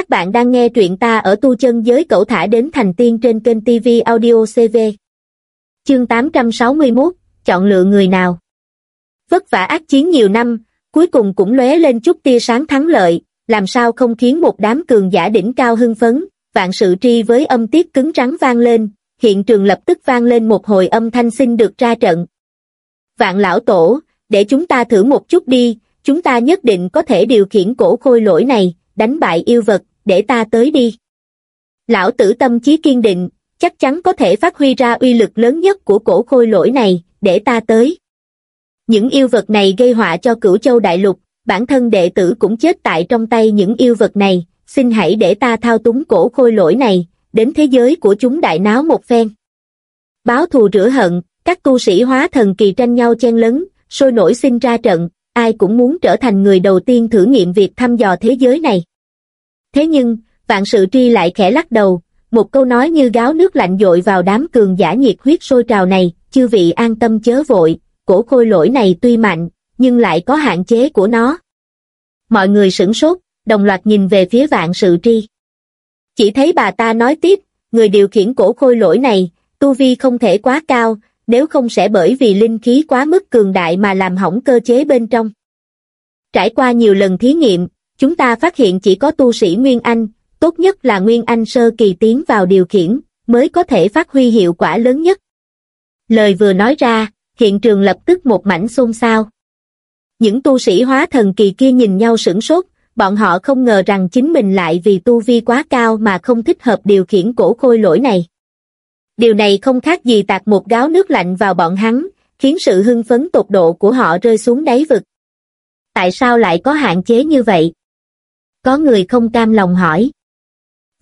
Các bạn đang nghe truyện ta ở tu chân giới cậu thả đến thành tiên trên kênh TV Audio CV. Chương 861, chọn lựa người nào? Vất vả ác chiến nhiều năm, cuối cùng cũng lóe lên chút tia sáng thắng lợi, làm sao không khiến một đám cường giả đỉnh cao hưng phấn, vạn sự tri với âm tiết cứng rắn vang lên, hiện trường lập tức vang lên một hồi âm thanh xin được ra trận. Vạn lão tổ, để chúng ta thử một chút đi, chúng ta nhất định có thể điều khiển cổ khôi lỗi này, đánh bại yêu vật, để ta tới đi. Lão tử tâm trí kiên định, chắc chắn có thể phát huy ra uy lực lớn nhất của cổ khôi lỗi này, để ta tới. Những yêu vật này gây họa cho cửu châu đại lục, bản thân đệ tử cũng chết tại trong tay những yêu vật này, xin hãy để ta thao túng cổ khôi lỗi này, đến thế giới của chúng đại náo một phen. Báo thù rửa hận, các tu sĩ hóa thần kỳ tranh nhau chen lấn, sôi nổi sinh ra trận, ai cũng muốn trở thành người đầu tiên thử nghiệm việc thăm dò thế giới này. Thế nhưng, vạn sự tri lại khẽ lắc đầu, một câu nói như gáo nước lạnh dội vào đám cường giả nhiệt huyết sôi trào này, chư vị an tâm chớ vội, cổ khôi lỗi này tuy mạnh, nhưng lại có hạn chế của nó. Mọi người sửng sốt, đồng loạt nhìn về phía vạn sự tri. Chỉ thấy bà ta nói tiếp, người điều khiển cổ khôi lỗi này, tu vi không thể quá cao, nếu không sẽ bởi vì linh khí quá mức cường đại mà làm hỏng cơ chế bên trong. Trải qua nhiều lần thí nghiệm, chúng ta phát hiện chỉ có tu sĩ Nguyên Anh, tốt nhất là Nguyên Anh sơ kỳ tiến vào điều khiển, mới có thể phát huy hiệu quả lớn nhất. Lời vừa nói ra, hiện trường lập tức một mảnh xôn xao. Những tu sĩ hóa thần kỳ kia nhìn nhau sửng sốt, bọn họ không ngờ rằng chính mình lại vì tu vi quá cao mà không thích hợp điều khiển cổ khôi lỗi này. Điều này không khác gì tạt một gáo nước lạnh vào bọn hắn, khiến sự hưng phấn tột độ của họ rơi xuống đáy vực. Tại sao lại có hạn chế như vậy? Có người không cam lòng hỏi.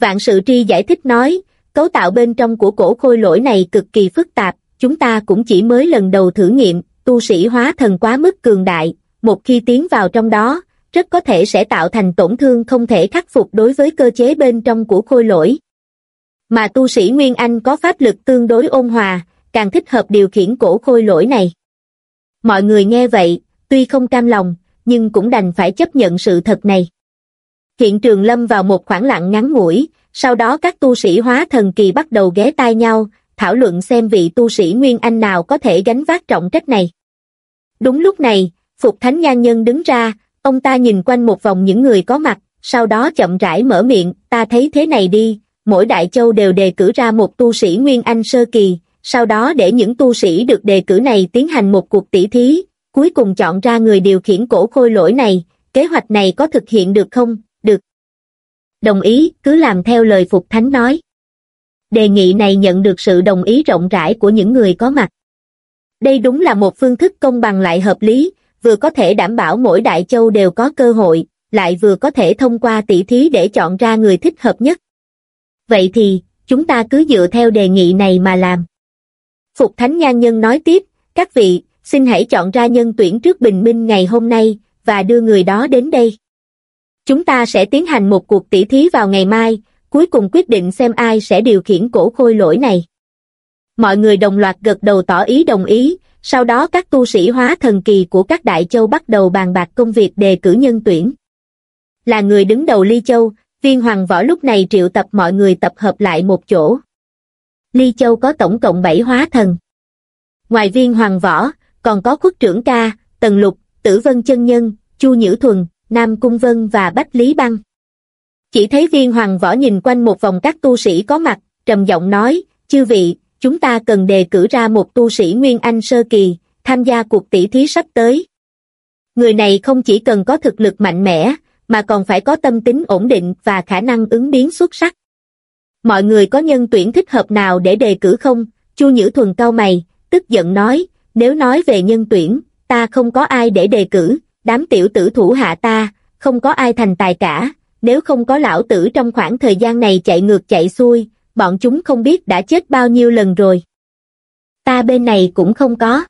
Vạn sự tri giải thích nói, cấu tạo bên trong của cổ khôi lỗi này cực kỳ phức tạp, chúng ta cũng chỉ mới lần đầu thử nghiệm, tu sĩ hóa thần quá mức cường đại, một khi tiến vào trong đó, rất có thể sẽ tạo thành tổn thương không thể khắc phục đối với cơ chế bên trong của khôi lỗi. Mà tu sĩ Nguyên Anh có pháp lực tương đối ôn hòa, càng thích hợp điều khiển cổ khôi lỗi này. Mọi người nghe vậy, tuy không cam lòng, nhưng cũng đành phải chấp nhận sự thật này. Hiện trường lâm vào một khoảng lặng ngắn ngủi, sau đó các tu sĩ hóa thần kỳ bắt đầu ghé tai nhau, thảo luận xem vị tu sĩ Nguyên Anh nào có thể gánh vác trọng trách này. Đúng lúc này, Phục Thánh Nhan Nhân đứng ra, ông ta nhìn quanh một vòng những người có mặt, sau đó chậm rãi mở miệng, ta thấy thế này đi, mỗi đại châu đều đề cử ra một tu sĩ Nguyên Anh sơ kỳ, sau đó để những tu sĩ được đề cử này tiến hành một cuộc tỷ thí, cuối cùng chọn ra người điều khiển cổ khôi lỗi này, kế hoạch này có thực hiện được không? Đồng ý, cứ làm theo lời Phục Thánh nói. Đề nghị này nhận được sự đồng ý rộng rãi của những người có mặt. Đây đúng là một phương thức công bằng lại hợp lý, vừa có thể đảm bảo mỗi đại châu đều có cơ hội, lại vừa có thể thông qua tỷ thí để chọn ra người thích hợp nhất. Vậy thì, chúng ta cứ dựa theo đề nghị này mà làm. Phục Thánh Nhan Nhân nói tiếp, các vị, xin hãy chọn ra nhân tuyển trước bình minh ngày hôm nay, và đưa người đó đến đây. Chúng ta sẽ tiến hành một cuộc tỷ thí vào ngày mai, cuối cùng quyết định xem ai sẽ điều khiển cổ khôi lỗi này. Mọi người đồng loạt gật đầu tỏ ý đồng ý, sau đó các tu sĩ hóa thần kỳ của các đại châu bắt đầu bàn bạc công việc đề cử nhân tuyển. Là người đứng đầu Ly Châu, viên hoàng võ lúc này triệu tập mọi người tập hợp lại một chỗ. Ly Châu có tổng cộng 7 hóa thần. Ngoài viên hoàng võ, còn có khuất trưởng ca, tần lục, tử vân chân nhân, chu nhữ thuần, nam cung vân và bách lý băng. Chỉ thấy viên hoàng võ nhìn quanh một vòng các tu sĩ có mặt, trầm giọng nói, chư vị, chúng ta cần đề cử ra một tu sĩ Nguyên Anh sơ kỳ, tham gia cuộc tỷ thí sắp tới. Người này không chỉ cần có thực lực mạnh mẽ, mà còn phải có tâm tính ổn định và khả năng ứng biến xuất sắc. Mọi người có nhân tuyển thích hợp nào để đề cử không? Chu Nhữ Thuần cao mày, tức giận nói, nếu nói về nhân tuyển, ta không có ai để đề cử, đám tiểu tử thủ hạ ta, không có ai thành tài cả, nếu không có lão tử trong khoảng thời gian này chạy ngược chạy xuôi, bọn chúng không biết đã chết bao nhiêu lần rồi. Ta bên này cũng không có.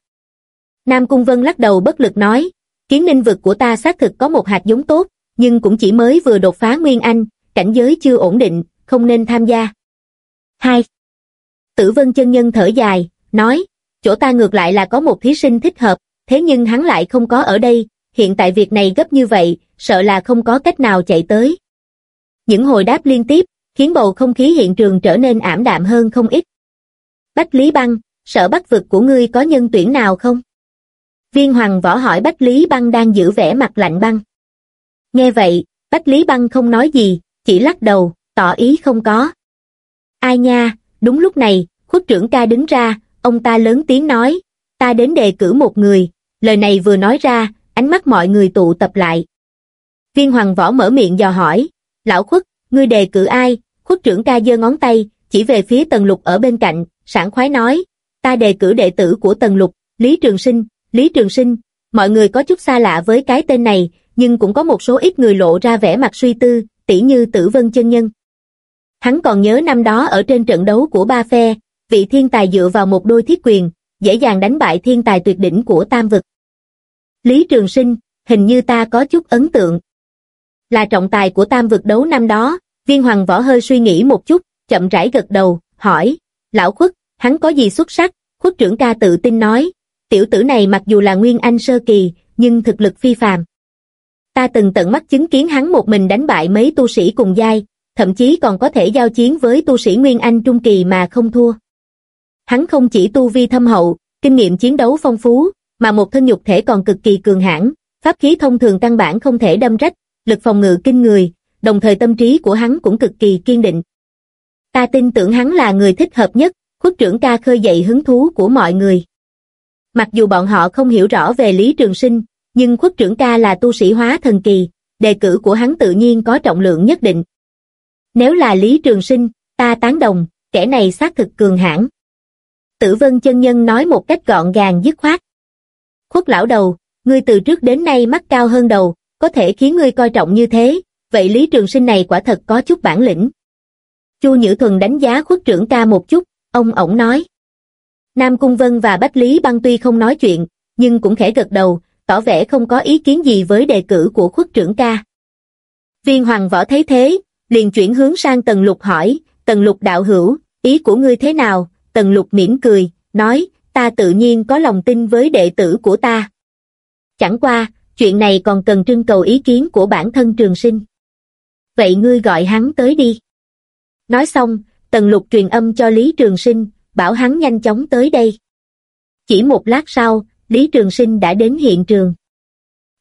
Nam Cung Vân lắc đầu bất lực nói, kiến ninh vực của ta xác thực có một hạt giống tốt, nhưng cũng chỉ mới vừa đột phá Nguyên Anh, cảnh giới chưa ổn định, không nên tham gia. 2. Tử Vân chân nhân thở dài, nói, chỗ ta ngược lại là có một thí sinh thích hợp, thế nhưng hắn lại không có ở đây, hiện tại việc này gấp như vậy, sợ là không có cách nào chạy tới. Những hồi đáp liên tiếp, khiến bầu không khí hiện trường trở nên ảm đạm hơn không ít. Bách Lý Băng, sở bắt vực của ngươi có nhân tuyển nào không? Viên hoàng võ hỏi Bách Lý Băng đang giữ vẻ mặt lạnh băng. Nghe vậy, Bách Lý Băng không nói gì, chỉ lắc đầu, tỏ ý không có. Ai nha, đúng lúc này, khuất trưởng ca đứng ra, ông ta lớn tiếng nói, ta đến đề cử một người, lời này vừa nói ra, ánh mắt mọi người tụ tập lại. Viên hoàng võ mở miệng dò hỏi, lão khuất, ngươi đề cử ai, khuất trưởng ca giơ ngón tay, chỉ về phía tần lục ở bên cạnh, sảng khoái nói, ta đề cử đệ tử của tần lục, Lý Trường Sinh, Lý Trường Sinh, mọi người có chút xa lạ với cái tên này, nhưng cũng có một số ít người lộ ra vẻ mặt suy tư, tỉ như tử vân chân nhân. Hắn còn nhớ năm đó ở trên trận đấu của ba phe, vị thiên tài dựa vào một đôi thiết quyền, dễ dàng đánh bại thiên tài tuyệt đỉnh của tam vực. Lý Trường Sinh, hình như ta có chút ấn tượng. Là trọng tài của tam vực đấu năm đó, viên hoàng võ hơi suy nghĩ một chút, chậm rãi gật đầu, hỏi, lão khuất, hắn có gì xuất sắc, khuất trưởng ca tự tin nói, tiểu tử này mặc dù là nguyên anh sơ kỳ, nhưng thực lực phi phàm. Ta từng tận mắt chứng kiến hắn một mình đánh bại mấy tu sĩ cùng giai, thậm chí còn có thể giao chiến với tu sĩ nguyên anh trung kỳ mà không thua. Hắn không chỉ tu vi thâm hậu, kinh nghiệm chiến đấu phong phú, mà một thân nhục thể còn cực kỳ cường hãn, pháp khí thông thường căn bản không thể đâm rách, lực phòng ngự kinh người, đồng thời tâm trí của hắn cũng cực kỳ kiên định. Ta tin tưởng hắn là người thích hợp nhất, khuất trưởng ca khơi dậy hứng thú của mọi người. Mặc dù bọn họ không hiểu rõ về Lý Trường Sinh, nhưng khuất trưởng ca là tu sĩ hóa thần kỳ, đề cử của hắn tự nhiên có trọng lượng nhất định. Nếu là Lý Trường Sinh, ta tán đồng, kẻ này xác thực cường hãn. Tử vân chân nhân nói một cách gọn gàng dứt khoát. Khuất lão đầu, ngươi từ trước đến nay mắt cao hơn đầu, có thể khiến ngươi coi trọng như thế, vậy Lý Trường Sinh này quả thật có chút bản lĩnh. Chu Nhữ Thuần đánh giá khuất trưởng ca một chút, ông ổng nói. Nam Cung Vân và Bách Lý Băng tuy không nói chuyện, nhưng cũng khẽ gật đầu, tỏ vẻ không có ý kiến gì với đề cử của khuất trưởng ca. Viên Hoàng Võ thấy thế, liền chuyển hướng sang Tần Lục hỏi, Tần Lục đạo hữu, ý của ngươi thế nào? Tần Lục mỉm cười, nói, ta tự nhiên có lòng tin với đệ tử của ta. Chẳng qua, chuyện này còn cần trưng cầu ý kiến của bản thân trường sinh. Vậy ngươi gọi hắn tới đi. Nói xong, Tần Lục truyền âm cho Lý Trường Sinh, bảo hắn nhanh chóng tới đây. Chỉ một lát sau, Lý Trường Sinh đã đến hiện trường.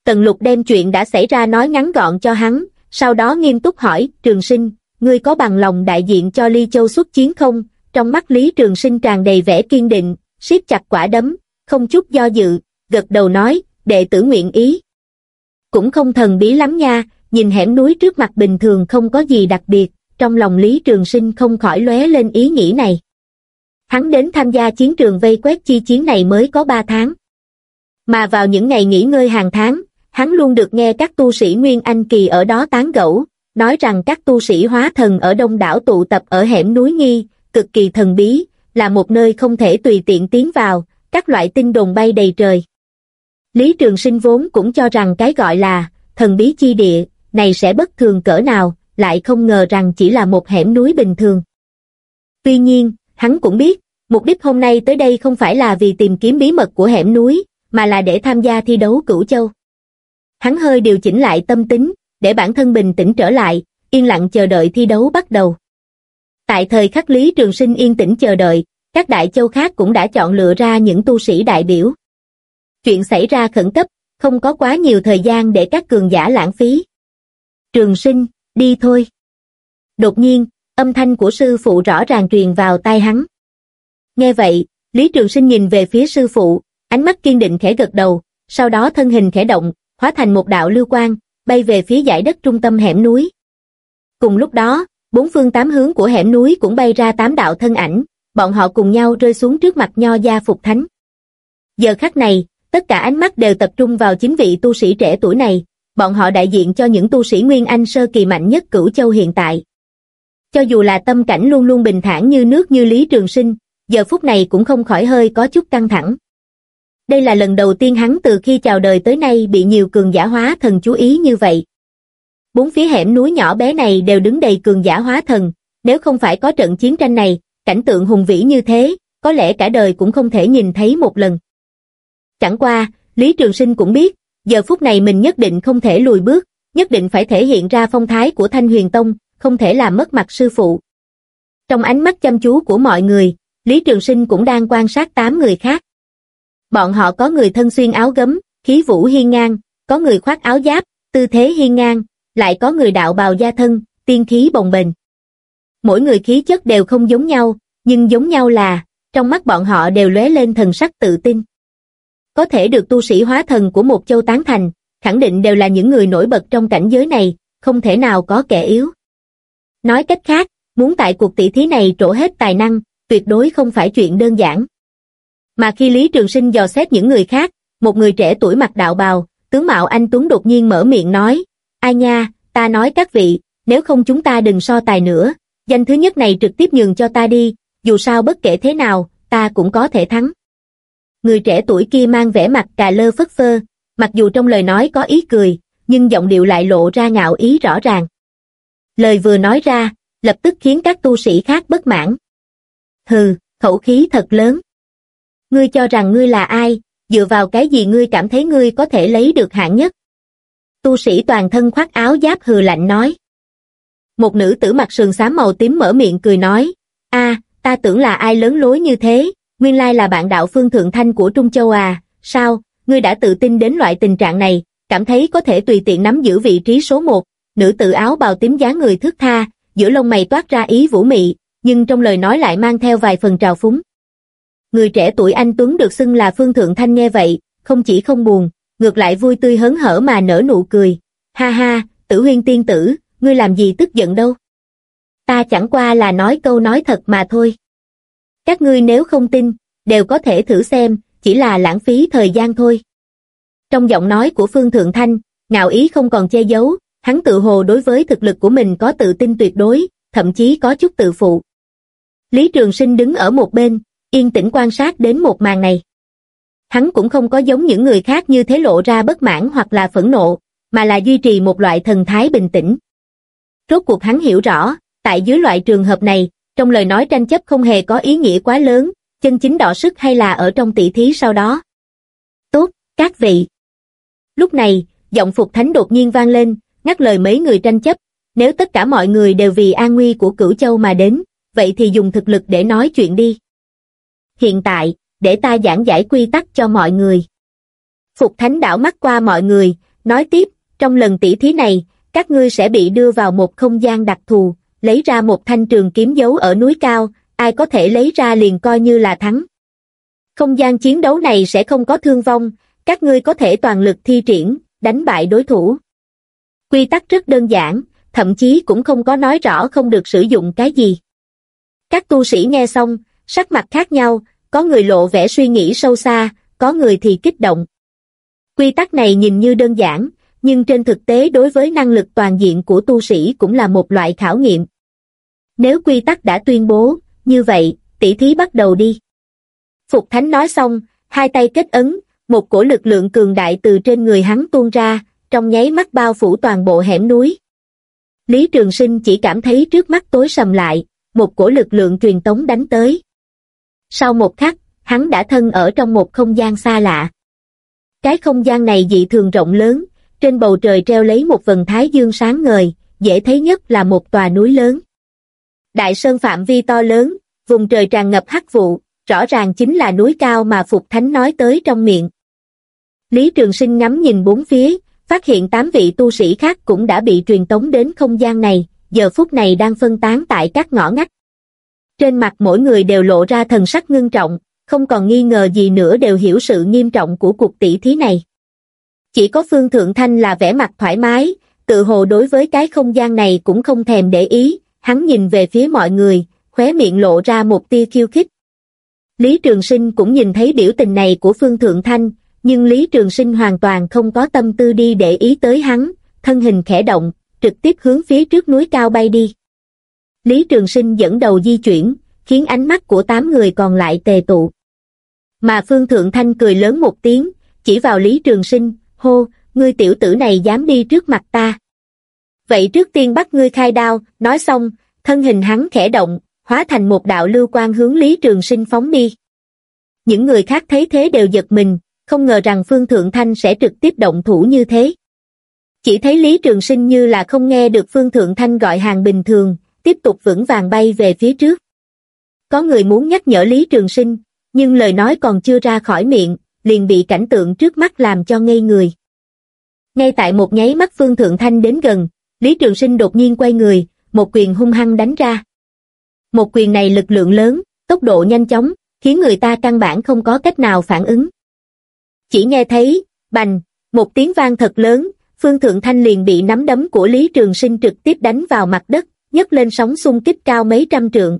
Tần Lục đem chuyện đã xảy ra nói ngắn gọn cho hắn, sau đó nghiêm túc hỏi, Trường Sinh, ngươi có bằng lòng đại diện cho Ly Châu xuất chiến không? Trong mắt Lý Trường Sinh tràn đầy vẻ kiên định, siết chặt quả đấm, không chút do dự, gật đầu nói, đệ tử nguyện ý. Cũng không thần bí lắm nha, nhìn hẻm núi trước mặt bình thường không có gì đặc biệt, trong lòng Lý Trường Sinh không khỏi lóe lên ý nghĩ này. Hắn đến tham gia chiến trường vây quét chi chiến này mới có 3 tháng. Mà vào những ngày nghỉ ngơi hàng tháng, hắn luôn được nghe các tu sĩ Nguyên Anh Kỳ ở đó tán gẫu, nói rằng các tu sĩ hóa thần ở đông đảo tụ tập ở hẻm núi Nghi, cực kỳ thần bí, là một nơi không thể tùy tiện tiến vào, các loại tinh đồn bay đầy trời. Lý Trường Sinh vốn cũng cho rằng cái gọi là thần bí chi địa này sẽ bất thường cỡ nào, lại không ngờ rằng chỉ là một hẻm núi bình thường. Tuy nhiên, hắn cũng biết, mục đích hôm nay tới đây không phải là vì tìm kiếm bí mật của hẻm núi, mà là để tham gia thi đấu cửu châu. Hắn hơi điều chỉnh lại tâm tính, để bản thân bình tĩnh trở lại, yên lặng chờ đợi thi đấu bắt đầu. Tại thời khắc Lý Trường Sinh yên tĩnh chờ đợi, các đại châu khác cũng đã chọn lựa ra những tu sĩ đại biểu. Chuyện xảy ra khẩn cấp, không có quá nhiều thời gian để các cường giả lãng phí. Trường Sinh, đi thôi. Đột nhiên, âm thanh của sư phụ rõ ràng truyền vào tai hắn. Nghe vậy, Lý Trường Sinh nhìn về phía sư phụ, ánh mắt kiên định khẽ gật đầu, sau đó thân hình khẽ động, hóa thành một đạo lưu quang, bay về phía dải đất trung tâm hẻm núi. Cùng lúc đó, bốn phương tám hướng của hẻm núi cũng bay ra tám đạo thân ảnh, bọn họ cùng nhau rơi xuống trước mặt nho gia phục thánh. Giờ khắc này, tất cả ánh mắt đều tập trung vào chính vị tu sĩ trẻ tuổi này, bọn họ đại diện cho những tu sĩ Nguyên Anh sơ kỳ mạnh nhất cửu châu hiện tại. Cho dù là tâm cảnh luôn luôn bình thản như nước như Lý Trường Sinh, giờ phút này cũng không khỏi hơi có chút căng thẳng. Đây là lần đầu tiên hắn từ khi chào đời tới nay bị nhiều cường giả hóa thần chú ý như vậy. Bốn phía hẻm núi nhỏ bé này đều đứng đầy cường giả hóa thần, nếu không phải có trận chiến tranh này, cảnh tượng hùng vĩ như thế, có lẽ cả đời cũng không thể nhìn thấy một lần. Chẳng qua, Lý Trường Sinh cũng biết, giờ phút này mình nhất định không thể lùi bước, nhất định phải thể hiện ra phong thái của Thanh Huyền Tông, không thể làm mất mặt sư phụ. Trong ánh mắt chăm chú của mọi người, Lý Trường Sinh cũng đang quan sát tám người khác. Bọn họ có người thân xuyên áo gấm, khí vũ hiên ngang, có người khoác áo giáp, tư thế hiên ngang, lại có người đạo bào gia thân, tiên khí bồng bềnh. Mỗi người khí chất đều không giống nhau, nhưng giống nhau là, trong mắt bọn họ đều lóe lên thần sắc tự tin. Có thể được tu sĩ hóa thần của một châu tán thành, khẳng định đều là những người nổi bật trong cảnh giới này, không thể nào có kẻ yếu. Nói cách khác, muốn tại cuộc tỷ thí này trổ hết tài năng, tuyệt đối không phải chuyện đơn giản. Mà khi Lý Trường Sinh dò xét những người khác, một người trẻ tuổi mặc đạo bào, tướng mạo anh Tuấn đột nhiên mở miệng nói, ai nha, ta nói các vị, nếu không chúng ta đừng so tài nữa, danh thứ nhất này trực tiếp nhường cho ta đi, dù sao bất kể thế nào, ta cũng có thể thắng. Người trẻ tuổi kia mang vẻ mặt cà lơ phất phơ, mặc dù trong lời nói có ý cười, nhưng giọng điệu lại lộ ra ngạo ý rõ ràng. Lời vừa nói ra, lập tức khiến các tu sĩ khác bất mãn. Hừ, khẩu khí thật lớn. Ngươi cho rằng ngươi là ai, dựa vào cái gì ngươi cảm thấy ngươi có thể lấy được hạng nhất? Tu sĩ toàn thân khoác áo giáp hừ lạnh nói. Một nữ tử mặt sườn xám màu tím mở miệng cười nói, a ta tưởng là ai lớn lối như thế, nguyên lai là bạn đạo Phương Thượng Thanh của Trung Châu à, sao, ngươi đã tự tin đến loại tình trạng này, cảm thấy có thể tùy tiện nắm giữ vị trí số một, nữ tử áo bào tím dáng người thước tha, giữa lông mày toát ra ý vũ mị, nhưng trong lời nói lại mang theo vài phần trào phúng. Người trẻ tuổi anh Tuấn được xưng là Phương Thượng Thanh nghe vậy, không chỉ không buồn, ngược lại vui tươi hớn hở mà nở nụ cười. Ha ha, tử huyên tiên tử, ngươi làm gì tức giận đâu. Ta chẳng qua là nói câu nói thật mà thôi. Các ngươi nếu không tin, đều có thể thử xem, chỉ là lãng phí thời gian thôi. Trong giọng nói của Phương Thượng Thanh, ngạo ý không còn che giấu, hắn tự hồ đối với thực lực của mình có tự tin tuyệt đối, thậm chí có chút tự phụ. Lý Trường Sinh đứng ở một bên, yên tĩnh quan sát đến một màn này. Hắn cũng không có giống những người khác như thế lộ ra bất mãn hoặc là phẫn nộ, mà là duy trì một loại thần thái bình tĩnh. Rốt cuộc hắn hiểu rõ, tại dưới loại trường hợp này, trong lời nói tranh chấp không hề có ý nghĩa quá lớn, chân chính đỏ sức hay là ở trong tỷ thí sau đó. Tốt, các vị. Lúc này, giọng Phục Thánh đột nhiên vang lên, ngắt lời mấy người tranh chấp, nếu tất cả mọi người đều vì an nguy của cửu châu mà đến, vậy thì dùng thực lực để nói chuyện đi. Hiện tại, để ta giảng giải quy tắc cho mọi người. Phục Thánh đảo mắt qua mọi người, nói tiếp, trong lần tỷ thí này, các ngươi sẽ bị đưa vào một không gian đặc thù, lấy ra một thanh trường kiếm giấu ở núi cao, ai có thể lấy ra liền coi như là thắng. Không gian chiến đấu này sẽ không có thương vong, các ngươi có thể toàn lực thi triển, đánh bại đối thủ. Quy tắc rất đơn giản, thậm chí cũng không có nói rõ không được sử dụng cái gì. Các tu sĩ nghe xong, sắc mặt khác nhau, có người lộ vẻ suy nghĩ sâu xa, có người thì kích động. Quy tắc này nhìn như đơn giản, nhưng trên thực tế đối với năng lực toàn diện của tu sĩ cũng là một loại khảo nghiệm. Nếu quy tắc đã tuyên bố, như vậy, tỷ thí bắt đầu đi. Phục Thánh nói xong, hai tay kết ấn, một cổ lực lượng cường đại từ trên người hắn tuôn ra, trong nháy mắt bao phủ toàn bộ hẻm núi. Lý Trường Sinh chỉ cảm thấy trước mắt tối sầm lại, một cổ lực lượng truyền tống đánh tới. Sau một khắc, hắn đã thân ở trong một không gian xa lạ. Cái không gian này dị thường rộng lớn, trên bầu trời treo lấy một vần thái dương sáng ngời, dễ thấy nhất là một tòa núi lớn. Đại sơn phạm vi to lớn, vùng trời tràn ngập hắc vụ, rõ ràng chính là núi cao mà Phục Thánh nói tới trong miệng. Lý Trường Sinh ngắm nhìn bốn phía, phát hiện tám vị tu sĩ khác cũng đã bị truyền tống đến không gian này, giờ phút này đang phân tán tại các ngõ ngách. Trên mặt mỗi người đều lộ ra thần sắc ngưng trọng, không còn nghi ngờ gì nữa đều hiểu sự nghiêm trọng của cuộc tỷ thí này. Chỉ có Phương Thượng Thanh là vẻ mặt thoải mái, tự hồ đối với cái không gian này cũng không thèm để ý, hắn nhìn về phía mọi người, khóe miệng lộ ra một tia khiêu khích. Lý Trường Sinh cũng nhìn thấy biểu tình này của Phương Thượng Thanh, nhưng Lý Trường Sinh hoàn toàn không có tâm tư đi để ý tới hắn, thân hình khẽ động, trực tiếp hướng phía trước núi cao bay đi. Lý Trường Sinh dẫn đầu di chuyển, khiến ánh mắt của tám người còn lại tề tụ. Mà Phương Thượng Thanh cười lớn một tiếng, chỉ vào Lý Trường Sinh, hô, ngươi tiểu tử này dám đi trước mặt ta. Vậy trước tiên bắt ngươi khai đao, nói xong, thân hình hắn khẽ động, hóa thành một đạo lưu quan hướng Lý Trường Sinh phóng đi. Những người khác thấy thế đều giật mình, không ngờ rằng Phương Thượng Thanh sẽ trực tiếp động thủ như thế. Chỉ thấy Lý Trường Sinh như là không nghe được Phương Thượng Thanh gọi hàng bình thường, tiếp tục vững vàng bay về phía trước. Có người muốn nhắc nhở Lý Trường Sinh, nhưng lời nói còn chưa ra khỏi miệng, liền bị cảnh tượng trước mắt làm cho ngây người. Ngay tại một nháy mắt Phương Thượng Thanh đến gần, Lý Trường Sinh đột nhiên quay người, một quyền hung hăng đánh ra. Một quyền này lực lượng lớn, tốc độ nhanh chóng, khiến người ta căn bản không có cách nào phản ứng. Chỉ nghe thấy, bành, một tiếng vang thật lớn, Phương Thượng Thanh liền bị nắm đấm của Lý Trường Sinh trực tiếp đánh vào mặt đất, nhấc lên sóng xung kích cao mấy trăm trượng.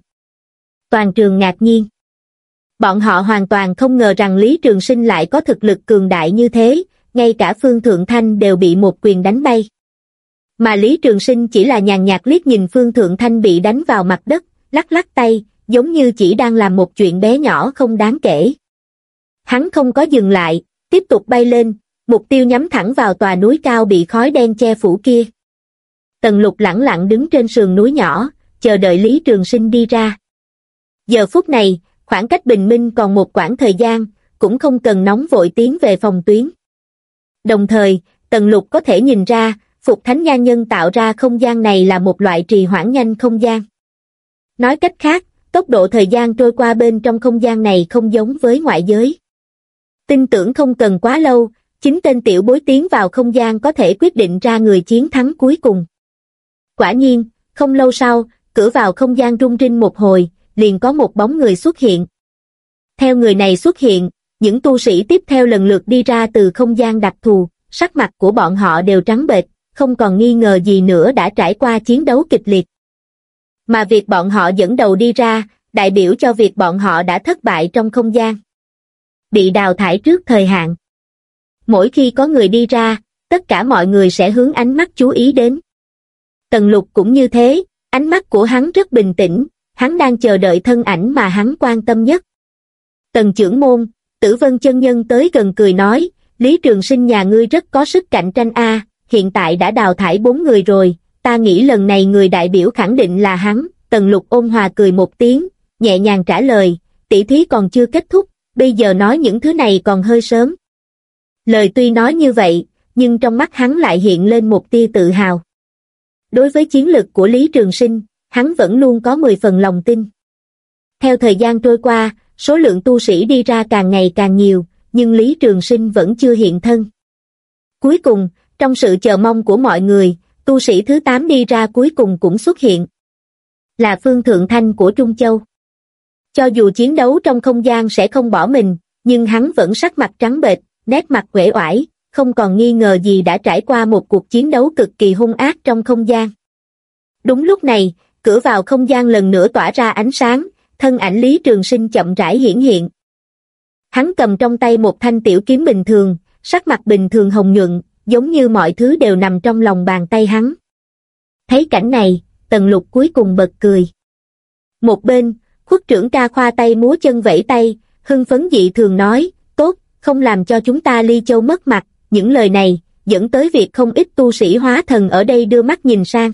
Toàn trường ngạc nhiên. Bọn họ hoàn toàn không ngờ rằng Lý Trường Sinh lại có thực lực cường đại như thế, ngay cả Phương Thượng Thanh đều bị một quyền đánh bay. Mà Lý Trường Sinh chỉ là nhàn nhạt liếc nhìn Phương Thượng Thanh bị đánh vào mặt đất, lắc lắc tay, giống như chỉ đang làm một chuyện bé nhỏ không đáng kể. Hắn không có dừng lại, tiếp tục bay lên, mục tiêu nhắm thẳng vào tòa núi cao bị khói đen che phủ kia. Tần lục lẳng lặng đứng trên sườn núi nhỏ, chờ đợi Lý Trường Sinh đi ra. Giờ phút này, khoảng cách bình minh còn một quãng thời gian, cũng không cần nóng vội tiến về phòng tuyến. Đồng thời, Tần Lục có thể nhìn ra, Phục Thánh Nha Nhân tạo ra không gian này là một loại trì hoãn nhanh không gian. Nói cách khác, tốc độ thời gian trôi qua bên trong không gian này không giống với ngoại giới. Tin tưởng không cần quá lâu, chính tên tiểu bối tiến vào không gian có thể quyết định ra người chiến thắng cuối cùng. Quả nhiên, không lâu sau, cửa vào không gian rung rinh một hồi, liền có một bóng người xuất hiện. Theo người này xuất hiện, những tu sĩ tiếp theo lần lượt đi ra từ không gian đặc thù, sắc mặt của bọn họ đều trắng bệch, không còn nghi ngờ gì nữa đã trải qua chiến đấu kịch liệt. Mà việc bọn họ dẫn đầu đi ra, đại biểu cho việc bọn họ đã thất bại trong không gian. Bị đào thải trước thời hạn. Mỗi khi có người đi ra, tất cả mọi người sẽ hướng ánh mắt chú ý đến. Tần lục cũng như thế, ánh mắt của hắn rất bình tĩnh, hắn đang chờ đợi thân ảnh mà hắn quan tâm nhất. Tần trưởng môn, tử vân chân nhân tới gần cười nói, Lý Trường Sinh nhà ngươi rất có sức cạnh tranh a hiện tại đã đào thải bốn người rồi, ta nghĩ lần này người đại biểu khẳng định là hắn, tần lục ôn hòa cười một tiếng, nhẹ nhàng trả lời, tỷ thí còn chưa kết thúc, bây giờ nói những thứ này còn hơi sớm. Lời tuy nói như vậy, nhưng trong mắt hắn lại hiện lên một tia tự hào. Đối với chiến lực của Lý Trường Sinh, hắn vẫn luôn có 10 phần lòng tin. Theo thời gian trôi qua, số lượng tu sĩ đi ra càng ngày càng nhiều, nhưng Lý Trường Sinh vẫn chưa hiện thân. Cuối cùng, trong sự chờ mong của mọi người, tu sĩ thứ 8 đi ra cuối cùng cũng xuất hiện. Là Phương Thượng Thanh của Trung Châu. Cho dù chiến đấu trong không gian sẽ không bỏ mình, nhưng hắn vẫn sắc mặt trắng bệch, nét mặt uể oải, không còn nghi ngờ gì đã trải qua một cuộc chiến đấu cực kỳ hung ác trong không gian. Đúng lúc này, cửa vào không gian lần nữa tỏa ra ánh sáng, thân ảnh Lý Trường Sinh chậm rãi hiển hiện. Hắn cầm trong tay một thanh tiểu kiếm bình thường, sắc mặt bình thường hồng nhuận, giống như mọi thứ đều nằm trong lòng bàn tay hắn. Thấy cảnh này, tần lục cuối cùng bật cười. Một bên, khuất trưởng ca khoa tay múa chân vẫy tay, hưng phấn dị thường nói, tốt, không làm cho chúng ta ly châu mất mặt, những lời này, dẫn tới việc không ít tu sĩ hóa thần ở đây đưa mắt nhìn sang.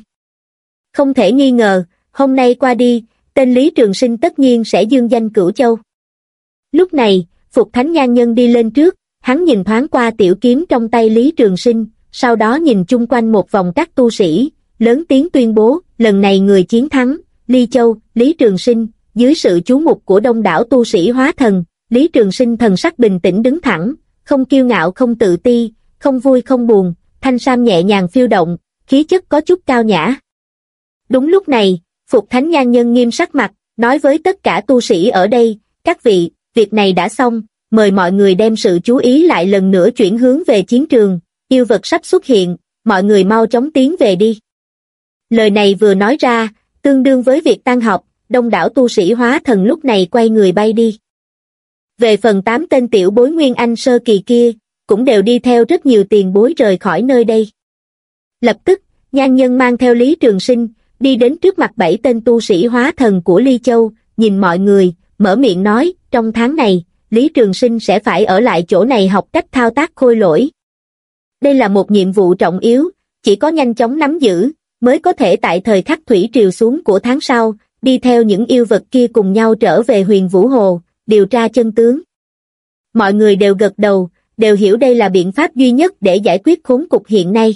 Không thể nghi ngờ, hôm nay qua đi, tên Lý Trường Sinh tất nhiên sẽ dương danh cửu châu. Lúc này, Phục Thánh Nhan Nhân đi lên trước, hắn nhìn thoáng qua tiểu kiếm trong tay Lý Trường Sinh, sau đó nhìn chung quanh một vòng các tu sĩ, lớn tiếng tuyên bố, lần này người chiến thắng, Ly Châu, Lý Trường Sinh, dưới sự chú mục của đông đảo tu sĩ hóa thần, Lý Trường Sinh thần sắc bình tĩnh đứng thẳng, không kiêu ngạo không tự ti, không vui không buồn, thanh sam nhẹ nhàng phiêu động, khí chất có chút cao nhã. Đúng lúc này, Phục Thánh Nhan Nhân nghiêm sắc mặt, nói với tất cả tu sĩ ở đây, các vị, việc này đã xong, mời mọi người đem sự chú ý lại lần nữa chuyển hướng về chiến trường, yêu vật sắp xuất hiện, mọi người mau chóng tiến về đi. Lời này vừa nói ra, tương đương với việc tan học, đông đảo tu sĩ hóa thần lúc này quay người bay đi. Về phần tám tên tiểu bối Nguyên Anh sơ kỳ kia, cũng đều đi theo rất nhiều tiền bối rời khỏi nơi đây. Lập tức, nhan nhân mang theo Lý Trường Sinh, đi đến trước mặt bảy tên tu sĩ hóa thần của Ly Châu, nhìn mọi người, mở miệng nói, trong tháng này, Lý Trường Sinh sẽ phải ở lại chỗ này học cách thao tác khôi lỗi. Đây là một nhiệm vụ trọng yếu, chỉ có nhanh chóng nắm giữ, mới có thể tại thời khắc thủy triều xuống của tháng sau, đi theo những yêu vật kia cùng nhau trở về huyền Vũ Hồ, điều tra chân tướng. Mọi người đều gật đầu, đều hiểu đây là biện pháp duy nhất để giải quyết khốn cục hiện nay.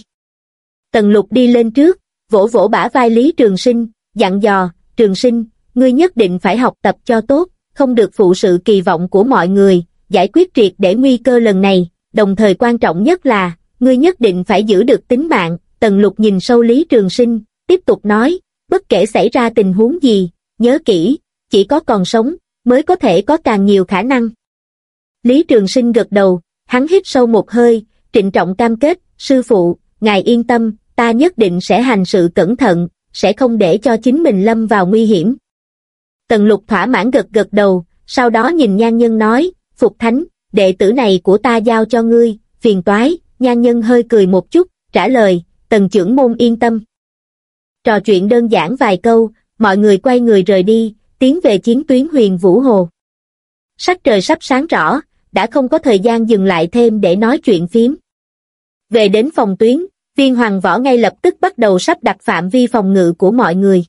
Tần lục đi lên trước, vỗ vỗ bả vai Lý Trường Sinh, dặn dò, Trường Sinh, ngươi nhất định phải học tập cho tốt, không được phụ sự kỳ vọng của mọi người, giải quyết triệt để nguy cơ lần này, đồng thời quan trọng nhất là, ngươi nhất định phải giữ được tính mạng, Tần Lục nhìn sâu Lý Trường Sinh, tiếp tục nói, bất kể xảy ra tình huống gì, nhớ kỹ, chỉ có còn sống, mới có thể có càng nhiều khả năng. Lý Trường Sinh gật đầu, hắn hít sâu một hơi, trịnh trọng cam kết, sư phụ, ngài yên tâm, ta nhất định sẽ hành sự cẩn thận, sẽ không để cho chính mình lâm vào nguy hiểm. Tần lục thỏa mãn gật gật đầu, sau đó nhìn nhan nhân nói, Phục Thánh, đệ tử này của ta giao cho ngươi, phiền toái, nhan nhân hơi cười một chút, trả lời, tần trưởng môn yên tâm. Trò chuyện đơn giản vài câu, mọi người quay người rời đi, tiến về chiến tuyến huyền Vũ Hồ. Sắc trời sắp sáng rõ, đã không có thời gian dừng lại thêm để nói chuyện phím. Về đến phòng tuyến, viên hoàng võ ngay lập tức bắt đầu sắp đặt phạm vi phòng ngự của mọi người.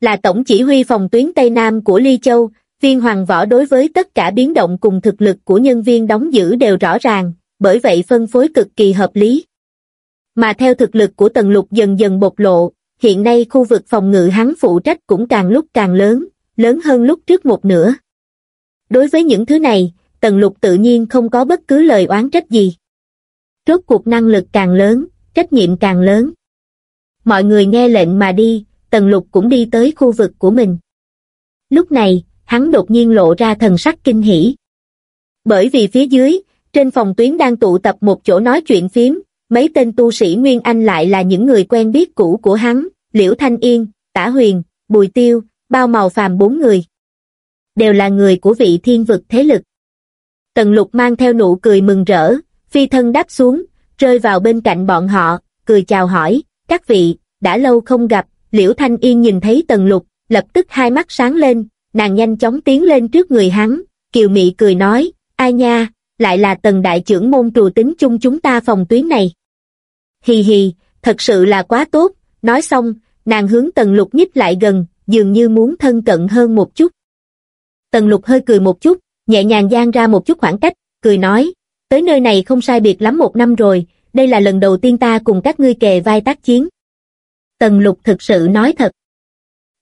Là tổng chỉ huy phòng tuyến Tây Nam của Ly Châu, viên hoàng võ đối với tất cả biến động cùng thực lực của nhân viên đóng giữ đều rõ ràng, bởi vậy phân phối cực kỳ hợp lý. Mà theo thực lực của tần lục dần dần bộc lộ, hiện nay khu vực phòng ngự hắn phụ trách cũng càng lúc càng lớn, lớn hơn lúc trước một nửa. Đối với những thứ này, tần lục tự nhiên không có bất cứ lời oán trách gì. Rốt cuộc năng lực càng lớn, trách nhiệm càng lớn. Mọi người nghe lệnh mà đi, tần lục cũng đi tới khu vực của mình. Lúc này, hắn đột nhiên lộ ra thần sắc kinh hỉ. Bởi vì phía dưới, trên phòng tuyến đang tụ tập một chỗ nói chuyện phím, mấy tên tu sĩ Nguyên Anh lại là những người quen biết cũ của hắn, Liễu Thanh Yên, Tả Huyền, Bùi Tiêu, Bao Màu Phàm bốn người. Đều là người của vị thiên vực thế lực. Tần lục mang theo nụ cười mừng rỡ, phi thân đáp xuống, rơi vào bên cạnh bọn họ, cười chào hỏi, các vị, đã lâu không gặp, Liễu Thanh Yên nhìn thấy tần lục, lập tức hai mắt sáng lên, nàng nhanh chóng tiến lên trước người hắn, kiều mị cười nói, ai nha, lại là tần đại trưởng môn trù tính chung chúng ta phòng tuyến này. Hì hì, thật sự là quá tốt, nói xong, nàng hướng tần lục nhích lại gần, dường như muốn thân cận hơn một chút. Tần lục hơi cười một chút, nhẹ nhàng gian ra một chút khoảng cách, cười nói, tới nơi này không sai biệt lắm một năm rồi, đây là lần đầu tiên ta cùng các ngươi kề vai tác chiến. Tần lục thực sự nói thật.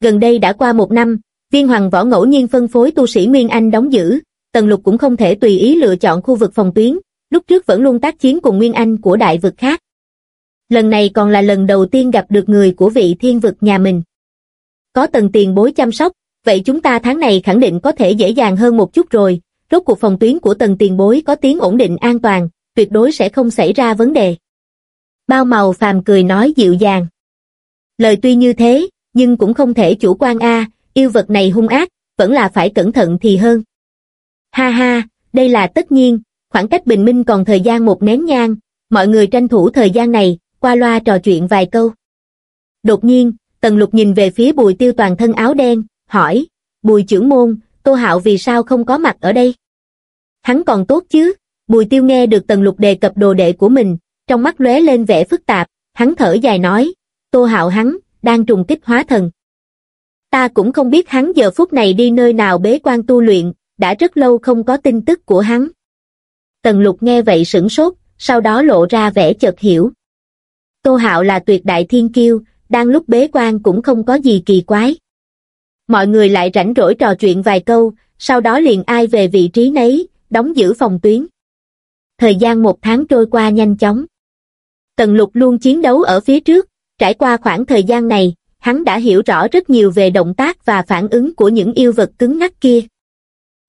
Gần đây đã qua một năm, viên hoàng võ ngẫu nhiên phân phối tu sĩ Nguyên Anh đóng giữ, Tần lục cũng không thể tùy ý lựa chọn khu vực phòng tuyến, lúc trước vẫn luôn tác chiến cùng Nguyên Anh của đại vực khác. Lần này còn là lần đầu tiên gặp được người của vị thiên vực nhà mình. Có tần tiền bối chăm sóc, vậy chúng ta tháng này khẳng định có thể dễ dàng hơn một chút rồi, rốt cuộc phòng tuyến của tần tiền bối có tiếng ổn định an toàn, tuyệt đối sẽ không xảy ra vấn đề. Bao màu phàm cười nói dịu dàng. Lời tuy như thế, nhưng cũng không thể chủ quan a, yêu vật này hung ác, vẫn là phải cẩn thận thì hơn. Ha ha, đây là tất nhiên, khoảng cách bình minh còn thời gian một nén nhang, mọi người tranh thủ thời gian này, qua loa trò chuyện vài câu. Đột nhiên, Tần Lục nhìn về phía bùi tiêu toàn thân áo đen, hỏi, bùi trưởng môn, Tô Hạo vì sao không có mặt ở đây? Hắn còn tốt chứ, bùi tiêu nghe được Tần Lục đề cập đồ đệ của mình, trong mắt lóe lên vẻ phức tạp, hắn thở dài nói, Tô Hạo hắn, đang trùng kích hóa thần. Ta cũng không biết hắn giờ phút này đi nơi nào bế quan tu luyện, đã rất lâu không có tin tức của hắn. Tần lục nghe vậy sửng sốt, sau đó lộ ra vẻ chợt hiểu. Tô Hạo là tuyệt đại thiên kiêu, đang lúc bế quan cũng không có gì kỳ quái. Mọi người lại rảnh rỗi trò chuyện vài câu, sau đó liền ai về vị trí nấy, đóng giữ phòng tuyến. Thời gian một tháng trôi qua nhanh chóng. Tần lục luôn chiến đấu ở phía trước, trải qua khoảng thời gian này, hắn đã hiểu rõ rất nhiều về động tác và phản ứng của những yêu vật cứng ngắc kia.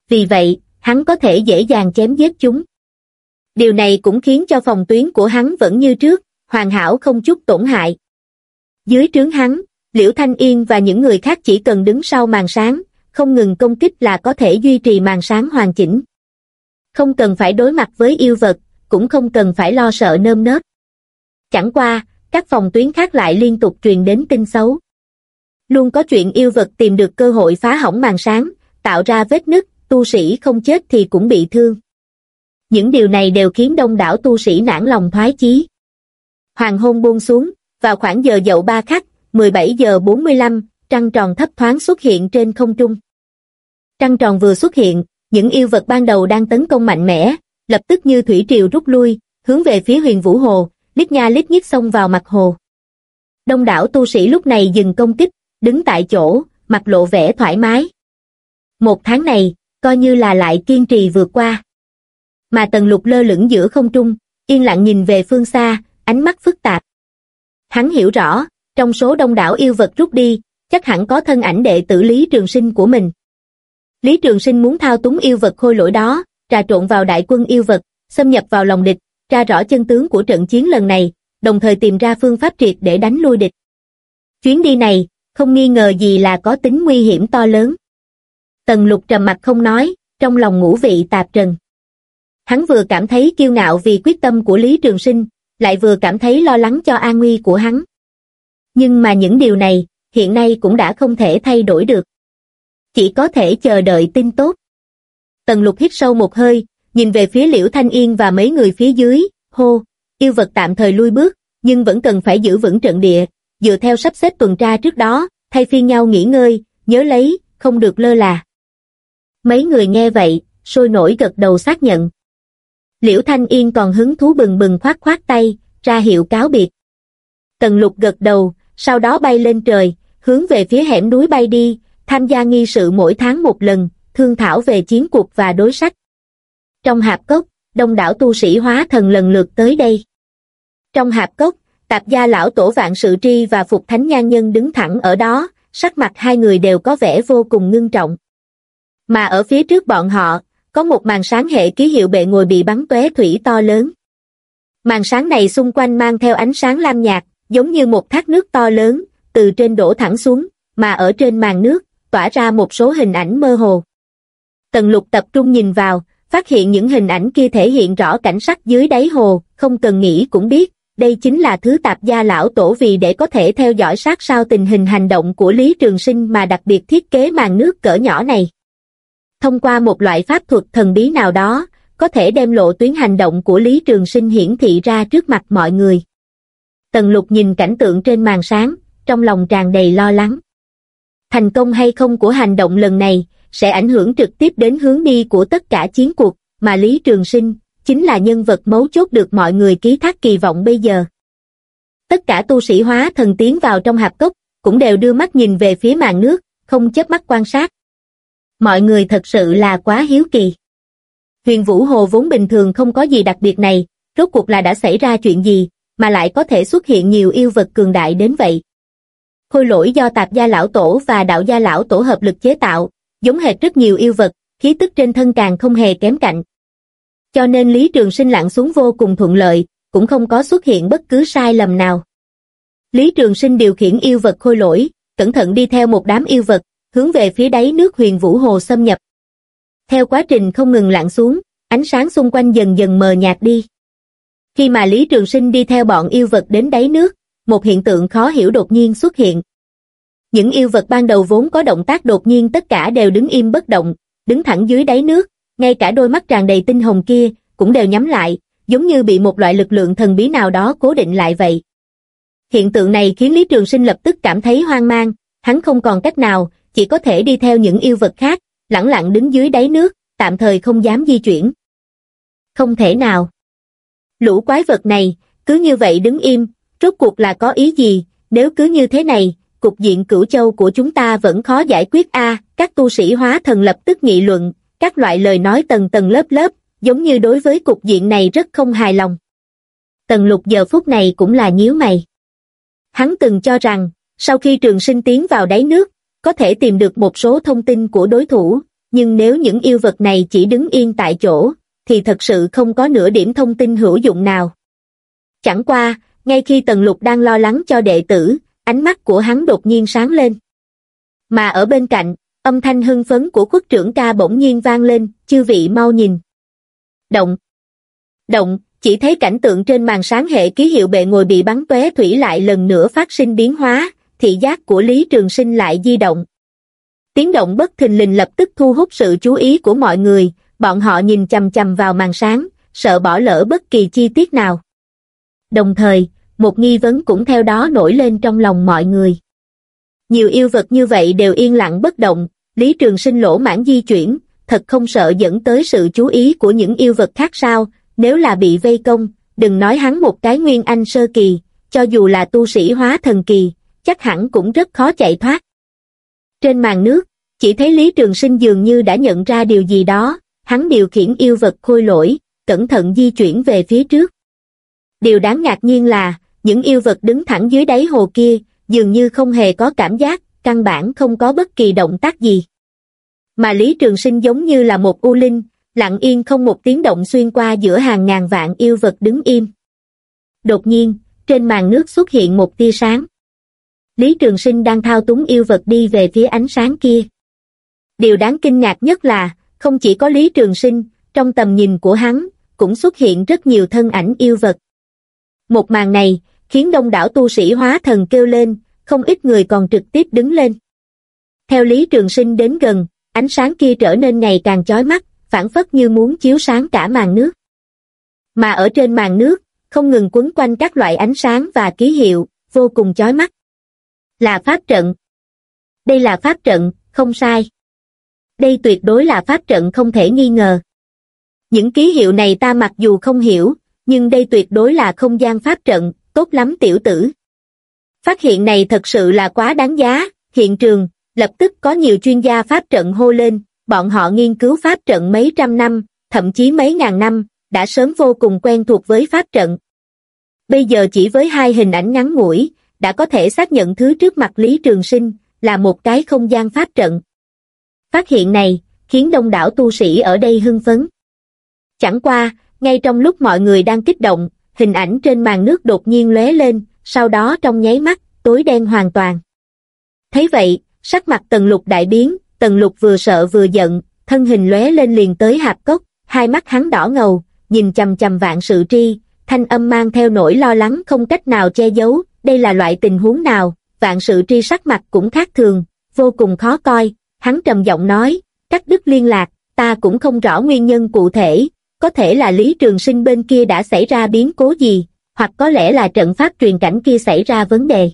Vì vậy, hắn có thể dễ dàng chém giết chúng. Điều này cũng khiến cho phòng tuyến của hắn vẫn như trước, hoàn hảo không chút tổn hại. Dưới trướng hắn, Liễu Thanh Yên và những người khác chỉ cần đứng sau màn sáng, không ngừng công kích là có thể duy trì màn sáng hoàn chỉnh. Không cần phải đối mặt với yêu vật, cũng không cần phải lo sợ nơm nớp. Chẳng qua, các phòng tuyến khác lại liên tục truyền đến tin xấu. Luôn có chuyện yêu vật tìm được cơ hội phá hỏng màn sáng, tạo ra vết nứt, tu sĩ không chết thì cũng bị thương. Những điều này đều khiến đông đảo tu sĩ nản lòng thoái chí. Hoàng hôn buông xuống, vào khoảng giờ dậu ba khắc, 17 giờ 45, trăng tròn thấp thoáng xuất hiện trên không trung. Trăng tròn vừa xuất hiện, những yêu vật ban đầu đang tấn công mạnh mẽ, lập tức như thủy triều rút lui, hướng về phía huyền vũ hồ, lít nha lít nhít xông vào mặt hồ. Đông đảo tu sĩ lúc này dừng công kích, đứng tại chỗ, mặt lộ vẻ thoải mái. Một tháng này, coi như là lại kiên trì vượt qua. Mà tần lục lơ lửng giữa không trung, yên lặng nhìn về phương xa, ánh mắt phức tạp. Hắn hiểu rõ, trong số đông đảo yêu vật rút đi, chắc hẳn có thân ảnh đệ tử Lý Trường Sinh của mình. Lý Trường Sinh muốn thao túng yêu vật khôi lỗi đó, trà trộn vào đại quân yêu vật, xâm nhập vào lòng địch, tra rõ chân tướng của trận chiến lần này, đồng thời tìm ra phương pháp triệt để đánh lui địch. Chuyến đi này, không nghi ngờ gì là có tính nguy hiểm to lớn. Tần lục trầm mặt không nói, trong lòng ngũ vị tạp trần. Hắn vừa cảm thấy kiêu ngạo vì quyết tâm của Lý Trường Sinh, lại vừa cảm thấy lo lắng cho an nguy của hắn. Nhưng mà những điều này, hiện nay cũng đã không thể thay đổi được. Chỉ có thể chờ đợi tin tốt. Tần lục hít sâu một hơi, nhìn về phía Liễu Thanh Yên và mấy người phía dưới, hô, yêu vật tạm thời lui bước, nhưng vẫn cần phải giữ vững trận địa, dựa theo sắp xếp tuần tra trước đó, thay phiên nhau nghỉ ngơi, nhớ lấy, không được lơ là. Mấy người nghe vậy, sôi nổi gật đầu xác nhận. Liễu Thanh Yên còn hứng thú bừng bừng khoát khoát tay, ra hiệu cáo biệt. Tần lục gật đầu, sau đó bay lên trời, hướng về phía hẻm núi bay đi, tham gia nghi sự mỗi tháng một lần, thương thảo về chiến cuộc và đối sách. Trong hạp cốc, đông đảo tu sĩ hóa thần lần lượt tới đây. Trong hạp cốc, tạp gia lão tổ vạn sự tri và phục thánh nhan nhân đứng thẳng ở đó, sắc mặt hai người đều có vẻ vô cùng ngưng trọng. Mà ở phía trước bọn họ, có một màn sáng hệ ký hiệu bệ ngồi bị bắn tóe thủy to lớn. Màn sáng này xung quanh mang theo ánh sáng lam nhạt, giống như một thác nước to lớn, từ trên đổ thẳng xuống, mà ở trên màn nước, tỏa ra một số hình ảnh mơ hồ. Tần lục tập trung nhìn vào, phát hiện những hình ảnh kia thể hiện rõ cảnh sắc dưới đáy hồ, không cần nghĩ cũng biết, đây chính là thứ tạp gia lão tổ vì để có thể theo dõi sát sao tình hình hành động của Lý Trường Sinh mà đặc biệt thiết kế màn nước cỡ nhỏ này. Thông qua một loại pháp thuật thần bí nào đó, có thể đem lộ tuyến hành động của Lý Trường Sinh hiển thị ra trước mặt mọi người. Tần lục nhìn cảnh tượng trên màn sáng, trong lòng tràn đầy lo lắng. Thành công hay không của hành động lần này, sẽ ảnh hưởng trực tiếp đến hướng đi của tất cả chiến cuộc, mà Lý Trường Sinh, chính là nhân vật mấu chốt được mọi người ký thác kỳ vọng bây giờ. Tất cả tu sĩ hóa thần tiến vào trong hạp cốc, cũng đều đưa mắt nhìn về phía màn nước, không chớp mắt quan sát. Mọi người thật sự là quá hiếu kỳ. Huyền Vũ Hồ vốn bình thường không có gì đặc biệt này, rốt cuộc là đã xảy ra chuyện gì, mà lại có thể xuất hiện nhiều yêu vật cường đại đến vậy. Khôi lỗi do tạp gia lão tổ và đạo gia lão tổ hợp lực chế tạo, giống hệt rất nhiều yêu vật, khí tức trên thân càng không hề kém cạnh. Cho nên Lý Trường Sinh lặn xuống vô cùng thuận lợi, cũng không có xuất hiện bất cứ sai lầm nào. Lý Trường Sinh điều khiển yêu vật khôi lỗi, cẩn thận đi theo một đám yêu vật, hướng về phía đáy nước huyền vũ hồ xâm nhập. Theo quá trình không ngừng lặn xuống, ánh sáng xung quanh dần dần mờ nhạt đi. Khi mà Lý Trường Sinh đi theo bọn yêu vật đến đáy nước, một hiện tượng khó hiểu đột nhiên xuất hiện. Những yêu vật ban đầu vốn có động tác đột nhiên tất cả đều đứng im bất động, đứng thẳng dưới đáy nước, ngay cả đôi mắt tràn đầy tinh hồng kia, cũng đều nhắm lại, giống như bị một loại lực lượng thần bí nào đó cố định lại vậy. Hiện tượng này khiến Lý Trường Sinh lập tức cảm thấy hoang mang, hắn không còn cách nào, chỉ có thể đi theo những yêu vật khác, lẳng lặng đứng dưới đáy nước, tạm thời không dám di chuyển. Không thể nào. Lũ quái vật này, cứ như vậy đứng im, rốt cuộc là có ý gì, nếu cứ như thế này, cục diện cửu châu của chúng ta vẫn khó giải quyết a các tu sĩ hóa thần lập tức nghị luận, các loại lời nói tầng tầng lớp lớp, giống như đối với cục diện này rất không hài lòng. Tần lục giờ phút này cũng là nhíu mày. Hắn từng cho rằng, sau khi trường sinh tiến vào đáy nước, có thể tìm được một số thông tin của đối thủ, nhưng nếu những yêu vật này chỉ đứng yên tại chỗ, thì thật sự không có nửa điểm thông tin hữu dụng nào. Chẳng qua, ngay khi Tần Lục đang lo lắng cho đệ tử, ánh mắt của hắn đột nhiên sáng lên. Mà ở bên cạnh, âm thanh hưng phấn của khuất trưởng ca bỗng nhiên vang lên, chư vị mau nhìn. Động. Động, chỉ thấy cảnh tượng trên màn sáng hệ ký hiệu bệ ngồi bị bắn tóe thủy lại lần nữa phát sinh biến hóa, thị giác của Lý Trường Sinh lại di động. Tiếng động bất thình lình lập tức thu hút sự chú ý của mọi người, bọn họ nhìn chầm chầm vào màn sáng, sợ bỏ lỡ bất kỳ chi tiết nào. Đồng thời, một nghi vấn cũng theo đó nổi lên trong lòng mọi người. Nhiều yêu vật như vậy đều yên lặng bất động, Lý Trường Sinh lỗ mãn di chuyển, thật không sợ dẫn tới sự chú ý của những yêu vật khác sao, nếu là bị vây công, đừng nói hắn một cái nguyên anh sơ kỳ, cho dù là tu sĩ hóa thần kỳ, chắc hẳn cũng rất khó chạy thoát. Trên màn nước, chỉ thấy Lý Trường Sinh dường như đã nhận ra điều gì đó, hắn điều khiển yêu vật khôi lỗi, cẩn thận di chuyển về phía trước. Điều đáng ngạc nhiên là, những yêu vật đứng thẳng dưới đáy hồ kia, dường như không hề có cảm giác, căn bản không có bất kỳ động tác gì. Mà Lý Trường Sinh giống như là một u linh, lặng yên không một tiếng động xuyên qua giữa hàng ngàn vạn yêu vật đứng im. Đột nhiên, trên màn nước xuất hiện một tia sáng. Lý Trường Sinh đang thao túng yêu vật đi về phía ánh sáng kia. Điều đáng kinh ngạc nhất là, không chỉ có Lý Trường Sinh, trong tầm nhìn của hắn, cũng xuất hiện rất nhiều thân ảnh yêu vật. Một màn này, khiến đông đảo tu sĩ hóa thần kêu lên, không ít người còn trực tiếp đứng lên. Theo Lý Trường Sinh đến gần, ánh sáng kia trở nên ngày càng chói mắt, phản phất như muốn chiếu sáng cả màn nước. Mà ở trên màn nước, không ngừng quấn quanh các loại ánh sáng và ký hiệu, vô cùng chói mắt. Là pháp trận. Đây là pháp trận, không sai. Đây tuyệt đối là pháp trận không thể nghi ngờ. Những ký hiệu này ta mặc dù không hiểu, nhưng đây tuyệt đối là không gian pháp trận, tốt lắm tiểu tử. Phát hiện này thật sự là quá đáng giá, hiện trường, lập tức có nhiều chuyên gia pháp trận hô lên, bọn họ nghiên cứu pháp trận mấy trăm năm, thậm chí mấy ngàn năm, đã sớm vô cùng quen thuộc với pháp trận. Bây giờ chỉ với hai hình ảnh ngắn ngủi, đã có thể xác nhận thứ trước mặt Lý Trường Sinh, là một cái không gian pháp trận. Phát hiện này, khiến đông đảo tu sĩ ở đây hưng phấn. Chẳng qua, ngay trong lúc mọi người đang kích động, hình ảnh trên màn nước đột nhiên lóe lên, sau đó trong nháy mắt, tối đen hoàn toàn. Thấy vậy, sắc mặt tần lục đại biến, tần lục vừa sợ vừa giận, thân hình lóe lên liền tới hạp cốc, hai mắt hắn đỏ ngầu, nhìn chầm chầm vạn sự tri, thanh âm mang theo nỗi lo lắng không cách nào che giấu, đây là loại tình huống nào, vạn sự tri sắc mặt cũng khác thường, vô cùng khó coi, hắn trầm giọng nói, cắt đứt liên lạc, ta cũng không rõ nguyên nhân cụ thể, có thể là Lý Trường Sinh bên kia đã xảy ra biến cố gì, hoặc có lẽ là trận pháp truyền cảnh kia xảy ra vấn đề.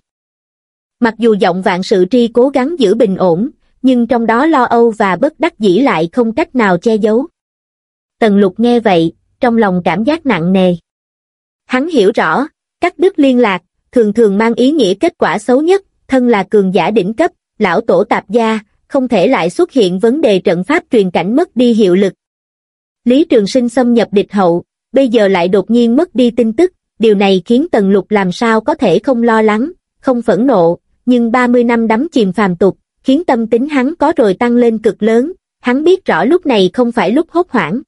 Mặc dù giọng vạn sự tri cố gắng giữ bình ổn, nhưng trong đó lo âu và bất đắc dĩ lại không cách nào che giấu. Tần lục nghe vậy, trong lòng cảm giác nặng nề. Hắn hiểu rõ, cắt đứt liên lạc, thường thường mang ý nghĩa kết quả xấu nhất, thân là cường giả đỉnh cấp, lão tổ tạp gia, không thể lại xuất hiện vấn đề trận pháp truyền cảnh mất đi hiệu lực. Lý Trường Sinh xâm nhập địch hậu, bây giờ lại đột nhiên mất đi tin tức, điều này khiến Tần Lục làm sao có thể không lo lắng, không phẫn nộ, nhưng 30 năm đắm chìm phàm tục, khiến tâm tính hắn có rồi tăng lên cực lớn, hắn biết rõ lúc này không phải lúc hốt hoảng.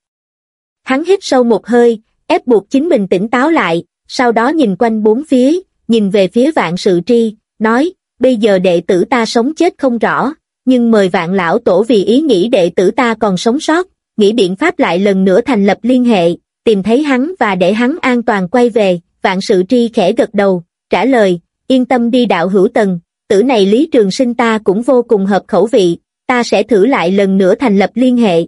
Hắn hít sâu một hơi, ép buộc chính mình tỉnh táo lại, sau đó nhìn quanh bốn phía, nhìn về phía vạn sự tri, nói, bây giờ đệ tử ta sống chết không rõ, nhưng mời vạn lão tổ vì ý nghĩ đệ tử ta còn sống sót, nghĩ biện pháp lại lần nữa thành lập liên hệ, tìm thấy hắn và để hắn an toàn quay về, vạn sự tri khẽ gật đầu, trả lời, yên tâm đi đạo hữu tần, tử này Lý Trường Sinh ta cũng vô cùng hợp khẩu vị, ta sẽ thử lại lần nữa thành lập liên hệ.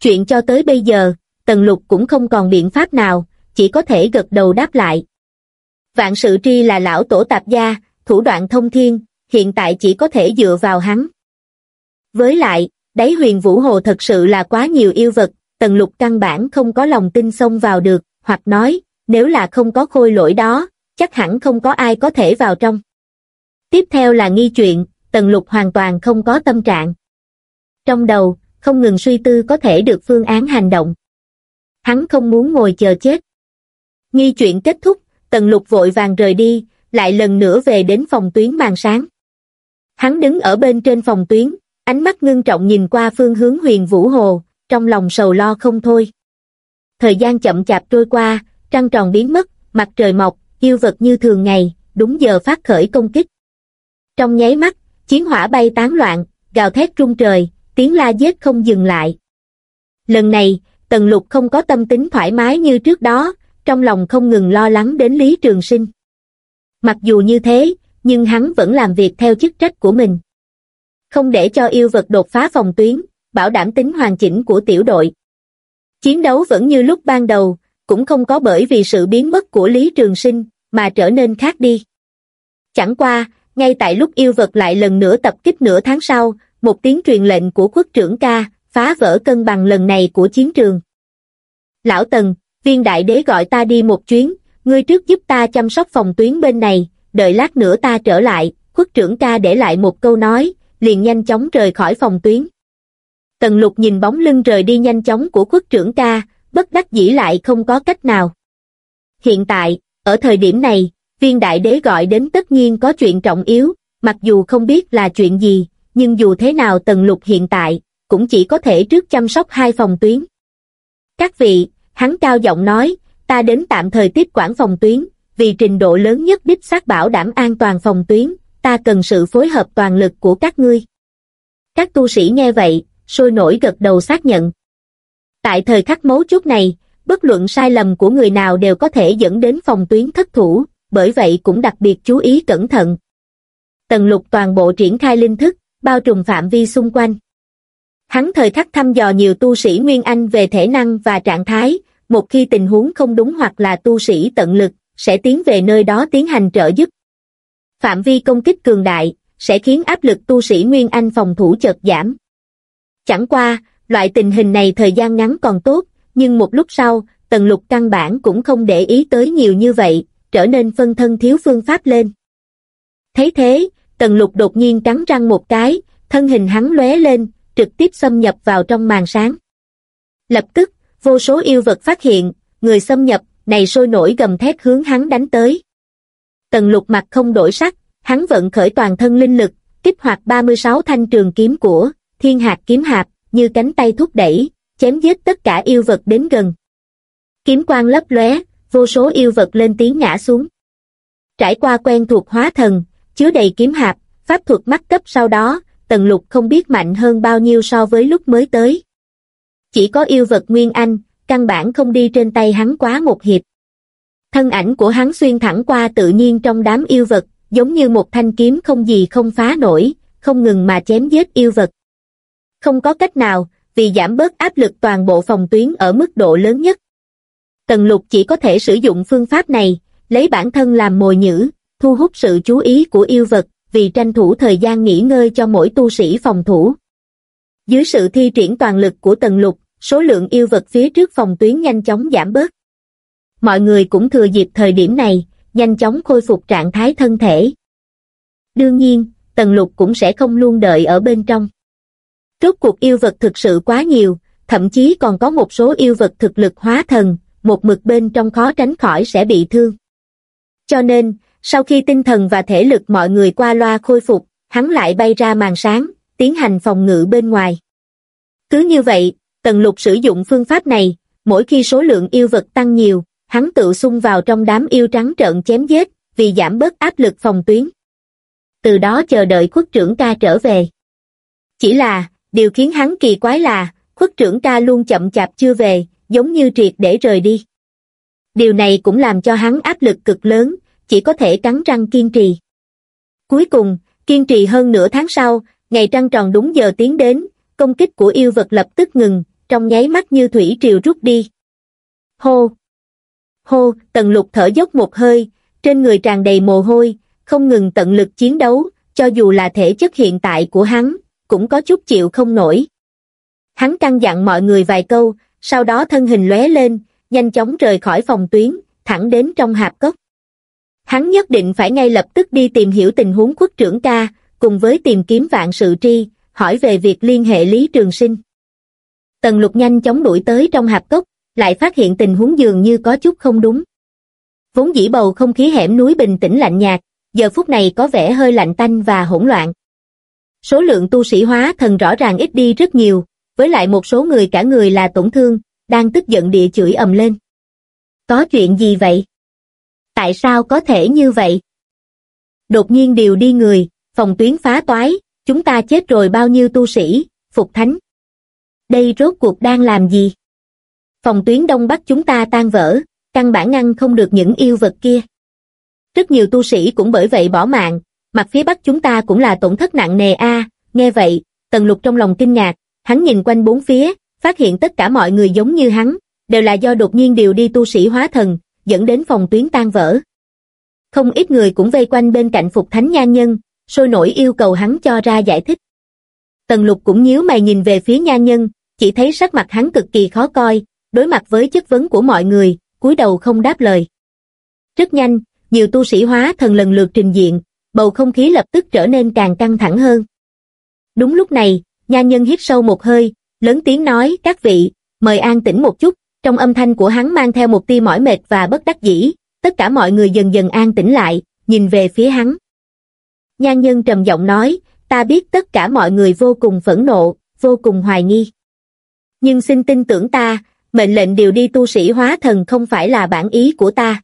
Chuyện cho tới bây giờ, Tần Lục cũng không còn biện pháp nào, chỉ có thể gật đầu đáp lại. Vạn sự tri là lão tổ tạp gia, thủ đoạn thông thiên, hiện tại chỉ có thể dựa vào hắn. Với lại, đáy huyền vũ hồ thật sự là quá nhiều yêu vật, Tần Lục căn bản không có lòng tin xông vào được, hoặc nói, nếu là không có khôi lỗi đó, chắc hẳn không có ai có thể vào trong. Tiếp theo là nghi chuyện, Tần Lục hoàn toàn không có tâm trạng. Trong đầu, không ngừng suy tư có thể được phương án hành động. Hắn không muốn ngồi chờ chết. Nghi chuyện kết thúc, Tần Lục vội vàng rời đi, lại lần nữa về đến phòng tuyến màn sáng. Hắn đứng ở bên trên phòng tuyến, ánh mắt ngưng trọng nhìn qua phương hướng huyền vũ hồ, trong lòng sầu lo không thôi. Thời gian chậm chạp trôi qua, trăng tròn biến mất, mặt trời mọc, yêu vật như thường ngày, đúng giờ phát khởi công kích. Trong nháy mắt, chiến hỏa bay tán loạn, gào thét rung trời, tiếng la giết không dừng lại. Lần này, Tần Lục không có tâm tính thoải mái như trước đó, trong lòng không ngừng lo lắng đến Lý Trường Sinh. Mặc dù như thế, nhưng hắn vẫn làm việc theo chức trách của mình. Không để cho yêu vật đột phá phòng tuyến, bảo đảm tính hoàn chỉnh của tiểu đội. Chiến đấu vẫn như lúc ban đầu, cũng không có bởi vì sự biến mất của Lý Trường Sinh, mà trở nên khác đi. Chẳng qua, ngay tại lúc yêu vật lại lần nữa tập kích nửa tháng sau, một tiếng truyền lệnh của quốc trưởng ca, phá vỡ cân bằng lần này của chiến trường. Lão Tần, viên đại đế gọi ta đi một chuyến, ngươi trước giúp ta chăm sóc phòng tuyến bên này, đợi lát nữa ta trở lại, khuất trưởng ca để lại một câu nói, liền nhanh chóng rời khỏi phòng tuyến. Tần lục nhìn bóng lưng rời đi nhanh chóng của khuất trưởng ca, bất đắc dĩ lại không có cách nào. Hiện tại, ở thời điểm này, viên đại đế gọi đến tất nhiên có chuyện trọng yếu, mặc dù không biết là chuyện gì, nhưng dù thế nào tần lục hiện tại, cũng chỉ có thể trước chăm sóc hai phòng tuyến. Các vị, hắn cao giọng nói, ta đến tạm thời tiếp quản phòng tuyến, vì trình độ lớn nhất đích xác bảo đảm an toàn phòng tuyến, ta cần sự phối hợp toàn lực của các ngươi. Các tu sĩ nghe vậy, sôi nổi gật đầu xác nhận. Tại thời khắc mấu chốt này, bất luận sai lầm của người nào đều có thể dẫn đến phòng tuyến thất thủ, bởi vậy cũng đặc biệt chú ý cẩn thận. Tần lục toàn bộ triển khai linh thức, bao trùm phạm vi xung quanh. Hắn thời khắc thăm dò nhiều tu sĩ Nguyên Anh về thể năng và trạng thái, một khi tình huống không đúng hoặc là tu sĩ tận lực, sẽ tiến về nơi đó tiến hành trợ giúp. Phạm vi công kích cường đại, sẽ khiến áp lực tu sĩ Nguyên Anh phòng thủ chợt giảm. Chẳng qua, loại tình hình này thời gian ngắn còn tốt, nhưng một lúc sau, tần lục căn bản cũng không để ý tới nhiều như vậy, trở nên phân thân thiếu phương pháp lên. Thấy thế, tần lục đột nhiên cắn răng một cái, thân hình hắn lóe lên, trực tiếp xâm nhập vào trong màn sáng. Lập tức, vô số yêu vật phát hiện, người xâm nhập, này sôi nổi gầm thét hướng hắn đánh tới. Tần lục mặt không đổi sắc, hắn vận khởi toàn thân linh lực, kích hoạt 36 thanh trường kiếm của thiên hạt kiếm hạp, như cánh tay thúc đẩy, chém giết tất cả yêu vật đến gần. Kiếm quang lấp lóe, vô số yêu vật lên tiếng ngã xuống. Trải qua quen thuộc hóa thần, chứa đầy kiếm hạp, pháp thuật mắt cấp sau đó, tần lục không biết mạnh hơn bao nhiêu so với lúc mới tới. Chỉ có yêu vật Nguyên Anh, căn bản không đi trên tay hắn quá một hiệp. Thân ảnh của hắn xuyên thẳng qua tự nhiên trong đám yêu vật, giống như một thanh kiếm không gì không phá nổi, không ngừng mà chém giết yêu vật. Không có cách nào, vì giảm bớt áp lực toàn bộ phòng tuyến ở mức độ lớn nhất. Tần lục chỉ có thể sử dụng phương pháp này, lấy bản thân làm mồi nhữ, thu hút sự chú ý của yêu vật, vì tranh thủ thời gian nghỉ ngơi cho mỗi tu sĩ phòng thủ. Dưới sự thi triển toàn lực của tần lục, số lượng yêu vật phía trước phòng tuyến nhanh chóng giảm bớt. Mọi người cũng thừa dịp thời điểm này, nhanh chóng khôi phục trạng thái thân thể. Đương nhiên, tần lục cũng sẽ không luôn đợi ở bên trong. Rốt cuộc yêu vật thực sự quá nhiều, thậm chí còn có một số yêu vật thực lực hóa thần, một mực bên trong khó tránh khỏi sẽ bị thương. Cho nên, sau khi tinh thần và thể lực mọi người qua loa khôi phục, hắn lại bay ra màn sáng, tiến hành phòng ngự bên ngoài. Cứ như vậy, Tần Lục sử dụng phương pháp này, mỗi khi số lượng yêu vật tăng nhiều, hắn tự xung vào trong đám yêu trắng trợn chém giết, vì giảm bớt áp lực phòng tuyến. Từ đó chờ đợi khuất trưởng ca trở về. Chỉ là, điều khiến hắn kỳ quái là, khuất trưởng ca luôn chậm chạp chưa về, giống như triệt để rời đi. Điều này cũng làm cho hắn áp lực cực lớn, chỉ có thể cắn răng kiên trì. Cuối cùng, kiên trì hơn nửa tháng sau, ngày trăng tròn đúng giờ tiến đến, công kích của yêu vật lập tức ngừng, trong nháy mắt như thủy triều rút đi. Hô! Hô! Tần lục thở dốc một hơi, trên người tràn đầy mồ hôi, không ngừng tận lực chiến đấu, cho dù là thể chất hiện tại của hắn, cũng có chút chịu không nổi. Hắn căn dặn mọi người vài câu, sau đó thân hình lóe lên, nhanh chóng rời khỏi phòng tuyến, thẳng đến trong hạp cốc. Hắn nhất định phải ngay lập tức đi tìm hiểu tình huống khuất trưởng ca, cùng với tìm kiếm vạn sự tri, hỏi về việc liên hệ Lý Trường Sinh. Tần lục nhanh chóng đuổi tới trong hạp cốc, lại phát hiện tình huống dường như có chút không đúng. Vốn dĩ bầu không khí hẻm núi bình tĩnh lạnh nhạt, giờ phút này có vẻ hơi lạnh tanh và hỗn loạn. Số lượng tu sĩ hóa thần rõ ràng ít đi rất nhiều, với lại một số người cả người là tổn thương, đang tức giận địa chửi ầm lên. Có chuyện gì vậy? Tại sao có thể như vậy? Đột nhiên điều đi người, phòng tuyến phá toái, chúng ta chết rồi bao nhiêu tu sĩ, phục thánh. Đây rốt cuộc đang làm gì? Phòng tuyến đông bắc chúng ta tan vỡ, căn bản ngăn không được những yêu vật kia. Rất nhiều tu sĩ cũng bởi vậy bỏ mạng, mặt phía bắc chúng ta cũng là tổn thất nặng nề a. nghe vậy, tần lục trong lòng kinh ngạc, hắn nhìn quanh bốn phía, phát hiện tất cả mọi người giống như hắn, đều là do đột nhiên điều đi tu sĩ hóa thần, dẫn đến phòng tuyến tan vỡ. Không ít người cũng vây quanh bên cạnh phục thánh nhan nhân, sôi nổi yêu cầu hắn cho ra giải thích. Tần lục cũng nhíu mày nhìn về phía nhan nhân, chỉ thấy sắc mặt hắn cực kỳ khó coi, đối mặt với chất vấn của mọi người, cúi đầu không đáp lời. Rất nhanh, nhiều tu sĩ hóa thần lần lượt trình diện, bầu không khí lập tức trở nên càng căng thẳng hơn. Đúng lúc này, nha nhân hít sâu một hơi, lớn tiếng nói, các vị, mời an tĩnh một chút, trong âm thanh của hắn mang theo một tia mỏi mệt và bất đắc dĩ, tất cả mọi người dần dần an tĩnh lại, nhìn về phía hắn. Nhan nhân trầm giọng nói, ta biết tất cả mọi người vô cùng phẫn nộ, vô cùng hoài nghi. Nhưng xin tin tưởng ta, mệnh lệnh điều đi tu sĩ hóa thần không phải là bản ý của ta.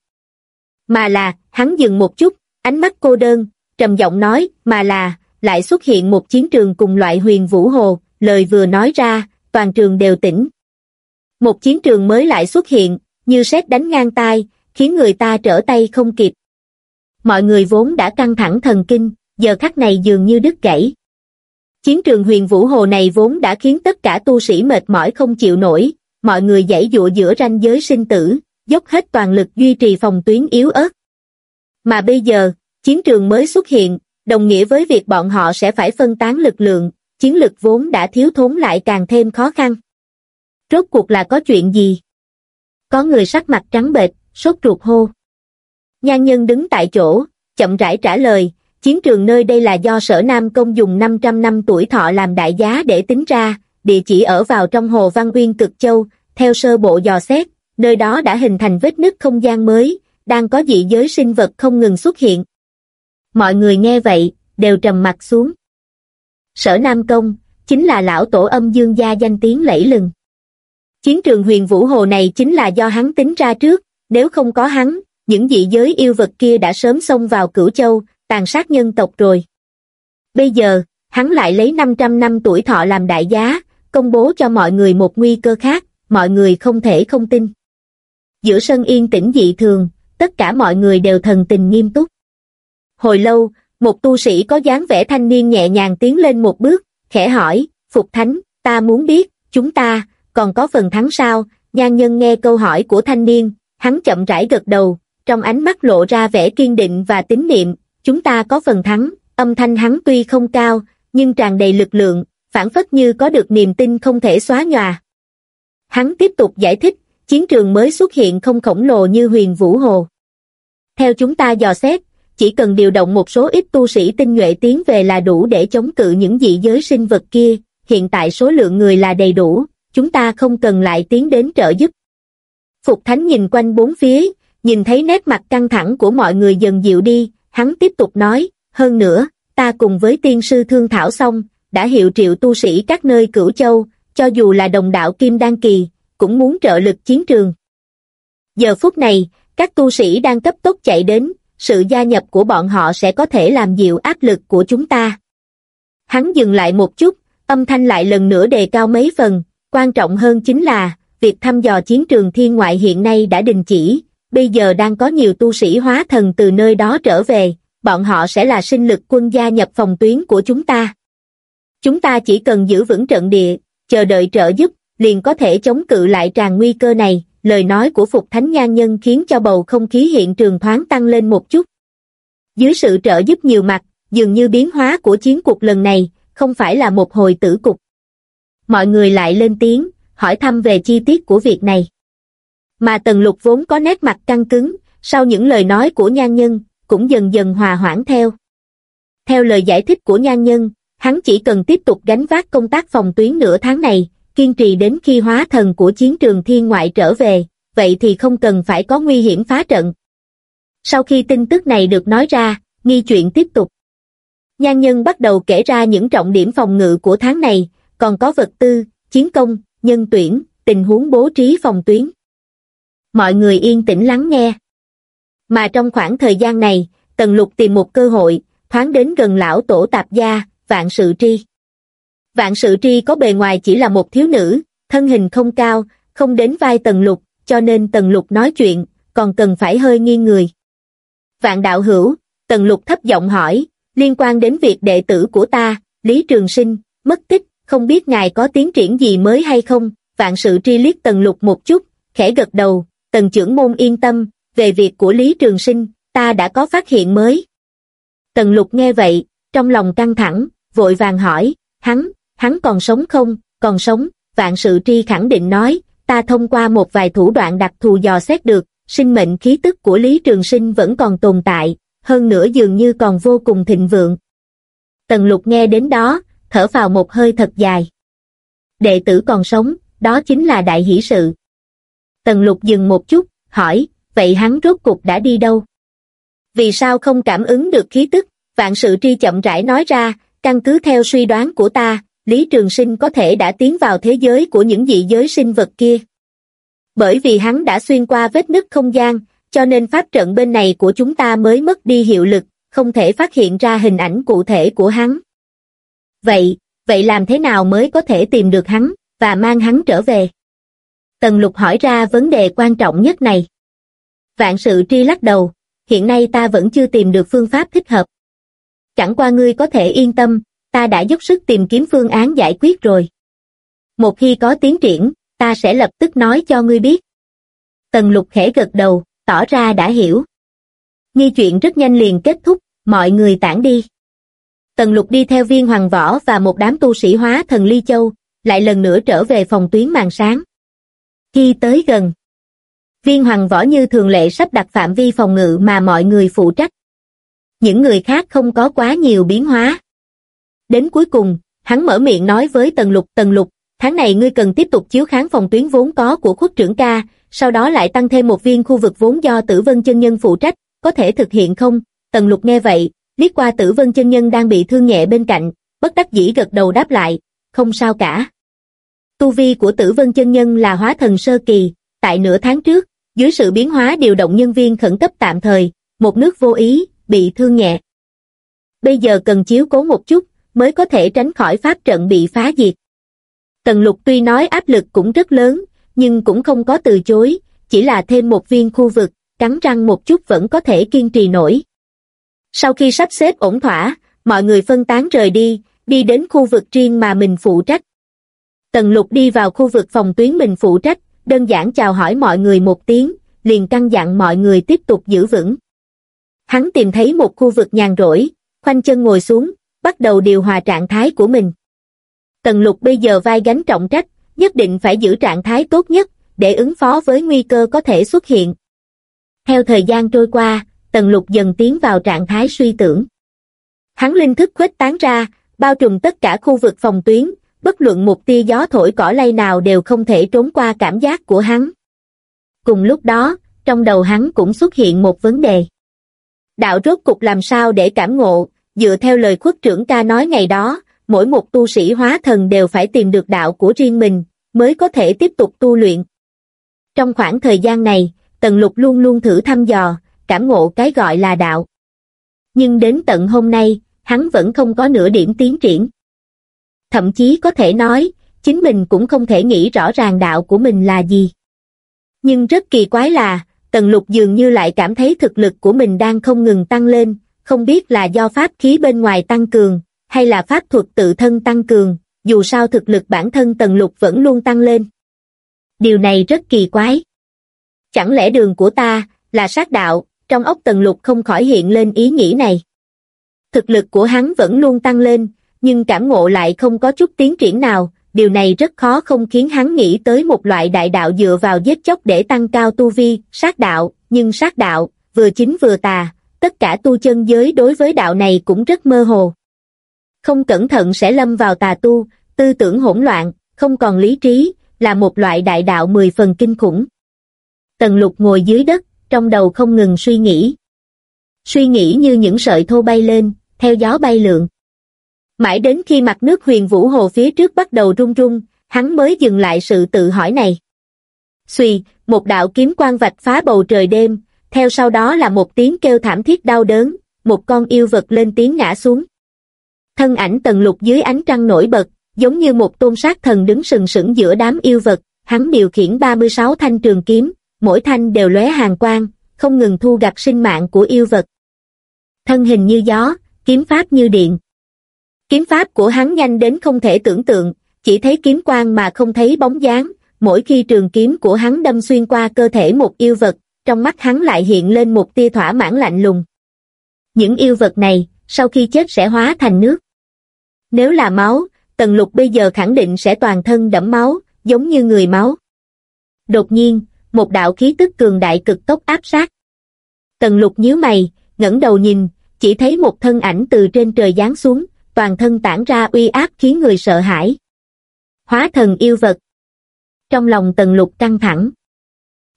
Mà là, hắn dừng một chút, ánh mắt cô đơn, trầm giọng nói, mà là, lại xuất hiện một chiến trường cùng loại huyền vũ hồ, lời vừa nói ra, toàn trường đều tỉnh. Một chiến trường mới lại xuất hiện, như sét đánh ngang tai, khiến người ta trở tay không kịp. Mọi người vốn đã căng thẳng thần kinh, giờ khắc này dường như đứt gãy. Chiến trường huyền vũ hồ này vốn đã khiến tất cả tu sĩ mệt mỏi không chịu nổi, mọi người dãy dụa giữa ranh giới sinh tử, dốc hết toàn lực duy trì phòng tuyến yếu ớt. Mà bây giờ, chiến trường mới xuất hiện, đồng nghĩa với việc bọn họ sẽ phải phân tán lực lượng, chiến lực vốn đã thiếu thốn lại càng thêm khó khăn. Rốt cuộc là có chuyện gì? Có người sắc mặt trắng bệch, sốt ruột hô. Nhan nhân đứng tại chỗ, chậm rãi trả lời, chiến trường nơi đây là do sở Nam Công dùng 500 năm tuổi thọ làm đại giá để tính ra, địa chỉ ở vào trong hồ Văn Uyên Cực Châu, theo sơ bộ dò xét, nơi đó đã hình thành vết nứt không gian mới, đang có dị giới sinh vật không ngừng xuất hiện. Mọi người nghe vậy, đều trầm mặt xuống. Sở Nam Công, chính là lão tổ âm dương gia danh tiếng lẫy lừng. Chiến trường huyền vũ hồ này chính là do hắn tính ra trước, nếu không có hắn, những dị giới yêu vật kia đã sớm xông vào cửu châu, tàn sát nhân tộc rồi. Bây giờ, hắn lại lấy 500 năm tuổi thọ làm đại giá, công bố cho mọi người một nguy cơ khác, mọi người không thể không tin. Giữa sân yên tĩnh dị thường, tất cả mọi người đều thần tình nghiêm túc. Hồi lâu, một tu sĩ có dáng vẻ thanh niên nhẹ nhàng tiến lên một bước, khẽ hỏi, Phục Thánh, ta muốn biết, chúng ta, còn có phần thắng sao? Nhan nhân nghe câu hỏi của thanh niên, hắn chậm rãi gật đầu, trong ánh mắt lộ ra vẻ kiên định và tín niệm, chúng ta có phần thắng, âm thanh hắn tuy không cao, nhưng tràn đầy lực lượng, phản phất như có được niềm tin không thể xóa nhòa. Hắn tiếp tục giải thích, chiến trường mới xuất hiện không khổng lồ như huyền vũ hồ. Theo chúng ta dò xét, chỉ cần điều động một số ít tu sĩ tinh nhuệ tiến về là đủ để chống cự những dị giới sinh vật kia, hiện tại số lượng người là đầy đủ, chúng ta không cần lại tiến đến trợ giúp. Phục Thánh nhìn quanh bốn phía, nhìn thấy nét mặt căng thẳng của mọi người dần dịu đi, hắn tiếp tục nói, hơn nữa, ta cùng với tiên sư thương thảo xong, đã hiệu triệu tu sĩ các nơi cửu châu, cho dù là đồng đạo Kim Đan Kỳ, cũng muốn trợ lực chiến trường. Giờ phút này, các tu sĩ đang cấp tốc chạy đến, sự gia nhập của bọn họ sẽ có thể làm dịu áp lực của chúng ta. Hắn dừng lại một chút, âm thanh lại lần nữa đề cao mấy phần, quan trọng hơn chính là, việc thăm dò chiến trường thiên ngoại hiện nay đã đình chỉ, bây giờ đang có nhiều tu sĩ hóa thần từ nơi đó trở về, bọn họ sẽ là sinh lực quân gia nhập phòng tuyến của chúng ta. Chúng ta chỉ cần giữ vững trận địa, chờ đợi trợ giúp, liền có thể chống cự lại tràn nguy cơ này, lời nói của Phục Thánh Nhan Nhân khiến cho bầu không khí hiện trường thoáng tăng lên một chút. Dưới sự trợ giúp nhiều mặt, dường như biến hóa của chiến cuộc lần này, không phải là một hồi tử cục. Mọi người lại lên tiếng, hỏi thăm về chi tiết của việc này. Mà Tần Lục vốn có nét mặt căng cứng, sau những lời nói của Nhan Nhân, cũng dần dần hòa hoãn theo. Theo lời giải thích của Nhan Nhân, hắn chỉ cần tiếp tục gánh vác công tác phòng tuyến nửa tháng này, kiên trì đến khi hóa thần của chiến trường thiên ngoại trở về, vậy thì không cần phải có nguy hiểm phá trận. Sau khi tin tức này được nói ra, nghi chuyện tiếp tục. Nhan nhân bắt đầu kể ra những trọng điểm phòng ngự của tháng này, còn có vật tư, chiến công, nhân tuyển, tình huống bố trí phòng tuyến. Mọi người yên tĩnh lắng nghe. Mà trong khoảng thời gian này, Tần Lục tìm một cơ hội, thoáng đến gần lão tổ tạp gia, vạn sự tri. Vạn sự tri có bề ngoài chỉ là một thiếu nữ, thân hình không cao, không đến vai tần lục, cho nên tần lục nói chuyện, còn cần phải hơi nghiêng người. Vạn đạo hữu, tần lục thấp giọng hỏi, liên quan đến việc đệ tử của ta, Lý Trường Sinh, mất tích, không biết ngài có tiến triển gì mới hay không, vạn sự tri liếc tần lục một chút, khẽ gật đầu, tần trưởng môn yên tâm, về việc của Lý Trường Sinh, ta đã có phát hiện mới. Tần lục nghe vậy, trong lòng căng thẳng, vội vàng hỏi, hắn, hắn còn sống không, còn sống, vạn sự tri khẳng định nói, ta thông qua một vài thủ đoạn đặc thù dò xét được, sinh mệnh khí tức của Lý Trường Sinh vẫn còn tồn tại, hơn nữa dường như còn vô cùng thịnh vượng. Tần lục nghe đến đó, thở vào một hơi thật dài. Đệ tử còn sống, đó chính là đại hỷ sự. Tần lục dừng một chút, hỏi, vậy hắn rốt cục đã đi đâu? Vì sao không cảm ứng được khí tức? Vạn sự tri chậm rãi nói ra, căn cứ theo suy đoán của ta, Lý Trường Sinh có thể đã tiến vào thế giới của những dị giới sinh vật kia. Bởi vì hắn đã xuyên qua vết nứt không gian, cho nên pháp trận bên này của chúng ta mới mất đi hiệu lực, không thể phát hiện ra hình ảnh cụ thể của hắn. Vậy, vậy làm thế nào mới có thể tìm được hắn, và mang hắn trở về? Tần lục hỏi ra vấn đề quan trọng nhất này. Vạn sự tri lắc đầu, hiện nay ta vẫn chưa tìm được phương pháp thích hợp. Chẳng qua ngươi có thể yên tâm, ta đã dốc sức tìm kiếm phương án giải quyết rồi. Một khi có tiến triển, ta sẽ lập tức nói cho ngươi biết. Tần lục khẽ gật đầu, tỏ ra đã hiểu. Nghi chuyện rất nhanh liền kết thúc, mọi người tản đi. Tần lục đi theo viên hoàng võ và một đám tu sĩ hóa thần ly châu, lại lần nữa trở về phòng tuyến màn sáng. Khi tới gần, viên hoàng võ như thường lệ sắp đặt phạm vi phòng ngự mà mọi người phụ trách. Những người khác không có quá nhiều biến hóa. Đến cuối cùng, hắn mở miệng nói với Tần Lục, Tần Lục, tháng này ngươi cần tiếp tục chiếu kháng phòng tuyến vốn có của khuất trưởng ca, sau đó lại tăng thêm một viên khu vực vốn do tử vân chân nhân phụ trách, có thể thực hiện không? Tần Lục nghe vậy, liếc qua tử vân chân nhân đang bị thương nhẹ bên cạnh, bất đắc dĩ gật đầu đáp lại, không sao cả. Tu vi của tử vân chân nhân là hóa thần sơ kỳ, tại nửa tháng trước, dưới sự biến hóa điều động nhân viên khẩn cấp tạm thời, một nước vô ý, bị thương nhẹ. Bây giờ cần chiếu cố một chút, mới có thể tránh khỏi pháp trận bị phá diệt. Tần lục tuy nói áp lực cũng rất lớn, nhưng cũng không có từ chối, chỉ là thêm một viên khu vực, cắn răng một chút vẫn có thể kiên trì nổi. Sau khi sắp xếp ổn thỏa, mọi người phân tán rời đi, đi đến khu vực riêng mà mình phụ trách. Tần lục đi vào khu vực phòng tuyến mình phụ trách, đơn giản chào hỏi mọi người một tiếng, liền căn dặn mọi người tiếp tục giữ vững. Hắn tìm thấy một khu vực nhàn rỗi, khoanh chân ngồi xuống, bắt đầu điều hòa trạng thái của mình. Tần lục bây giờ vai gánh trọng trách, nhất định phải giữ trạng thái tốt nhất, để ứng phó với nguy cơ có thể xuất hiện. Theo thời gian trôi qua, tần lục dần tiến vào trạng thái suy tưởng. Hắn linh thức khuếch tán ra, bao trùm tất cả khu vực phòng tuyến, bất luận một tia gió thổi cỏ lay nào đều không thể trốn qua cảm giác của hắn. Cùng lúc đó, trong đầu hắn cũng xuất hiện một vấn đề. Đạo rốt cục làm sao để cảm ngộ, dựa theo lời khuất trưởng ca nói ngày đó, mỗi một tu sĩ hóa thần đều phải tìm được đạo của riêng mình, mới có thể tiếp tục tu luyện. Trong khoảng thời gian này, Tần Lục luôn luôn thử thăm dò, cảm ngộ cái gọi là đạo. Nhưng đến tận hôm nay, hắn vẫn không có nửa điểm tiến triển. Thậm chí có thể nói, chính mình cũng không thể nghĩ rõ ràng đạo của mình là gì. Nhưng rất kỳ quái là, Tần Lục dường như lại cảm thấy thực lực của mình đang không ngừng tăng lên, không biết là do pháp khí bên ngoài tăng cường, hay là pháp thuật tự thân tăng cường, dù sao thực lực bản thân Tần Lục vẫn luôn tăng lên. Điều này rất kỳ quái. Chẳng lẽ đường của ta, là sát đạo, trong ốc Tần Lục không khỏi hiện lên ý nghĩ này. Thực lực của hắn vẫn luôn tăng lên, nhưng cảm ngộ lại không có chút tiến triển nào, điều này rất khó không khiến hắn nghĩ tới một loại đại đạo dựa vào giết chóc để tăng cao tu vi, sát đạo, nhưng sát đạo, vừa chính vừa tà, tất cả tu chân giới đối với đạo này cũng rất mơ hồ. Không cẩn thận sẽ lâm vào tà tu, tư tưởng hỗn loạn, không còn lý trí, là một loại đại đạo mười phần kinh khủng. Tần lục ngồi dưới đất, trong đầu không ngừng suy nghĩ. Suy nghĩ như những sợi thô bay lên, theo gió bay lượn. Mãi đến khi mặt nước huyền vũ hồ phía trước bắt đầu rung rung, hắn mới dừng lại sự tự hỏi này. Xùy, một đạo kiếm quang vạch phá bầu trời đêm, theo sau đó là một tiếng kêu thảm thiết đau đớn, một con yêu vật lên tiếng ngã xuống. Thân ảnh tần lục dưới ánh trăng nổi bật, giống như một tôn sát thần đứng sừng sững giữa đám yêu vật, hắn điều khiển 36 thanh trường kiếm, mỗi thanh đều lóe hàng quang, không ngừng thu gặt sinh mạng của yêu vật. Thân hình như gió, kiếm pháp như điện. Kiếm pháp của hắn nhanh đến không thể tưởng tượng, chỉ thấy kiếm quang mà không thấy bóng dáng, mỗi khi trường kiếm của hắn đâm xuyên qua cơ thể một yêu vật, trong mắt hắn lại hiện lên một tia thỏa mãn lạnh lùng. Những yêu vật này, sau khi chết sẽ hóa thành nước. Nếu là máu, Tần Lục bây giờ khẳng định sẽ toàn thân đẫm máu, giống như người máu. Đột nhiên, một đạo khí tức cường đại cực tốc áp sát. Tần lục nhíu mày, ngẩng đầu nhìn, chỉ thấy một thân ảnh từ trên trời giáng xuống, toàn thân tản ra uy áp khiến người sợ hãi. Hóa thần yêu vật. Trong lòng tần lục căng thẳng.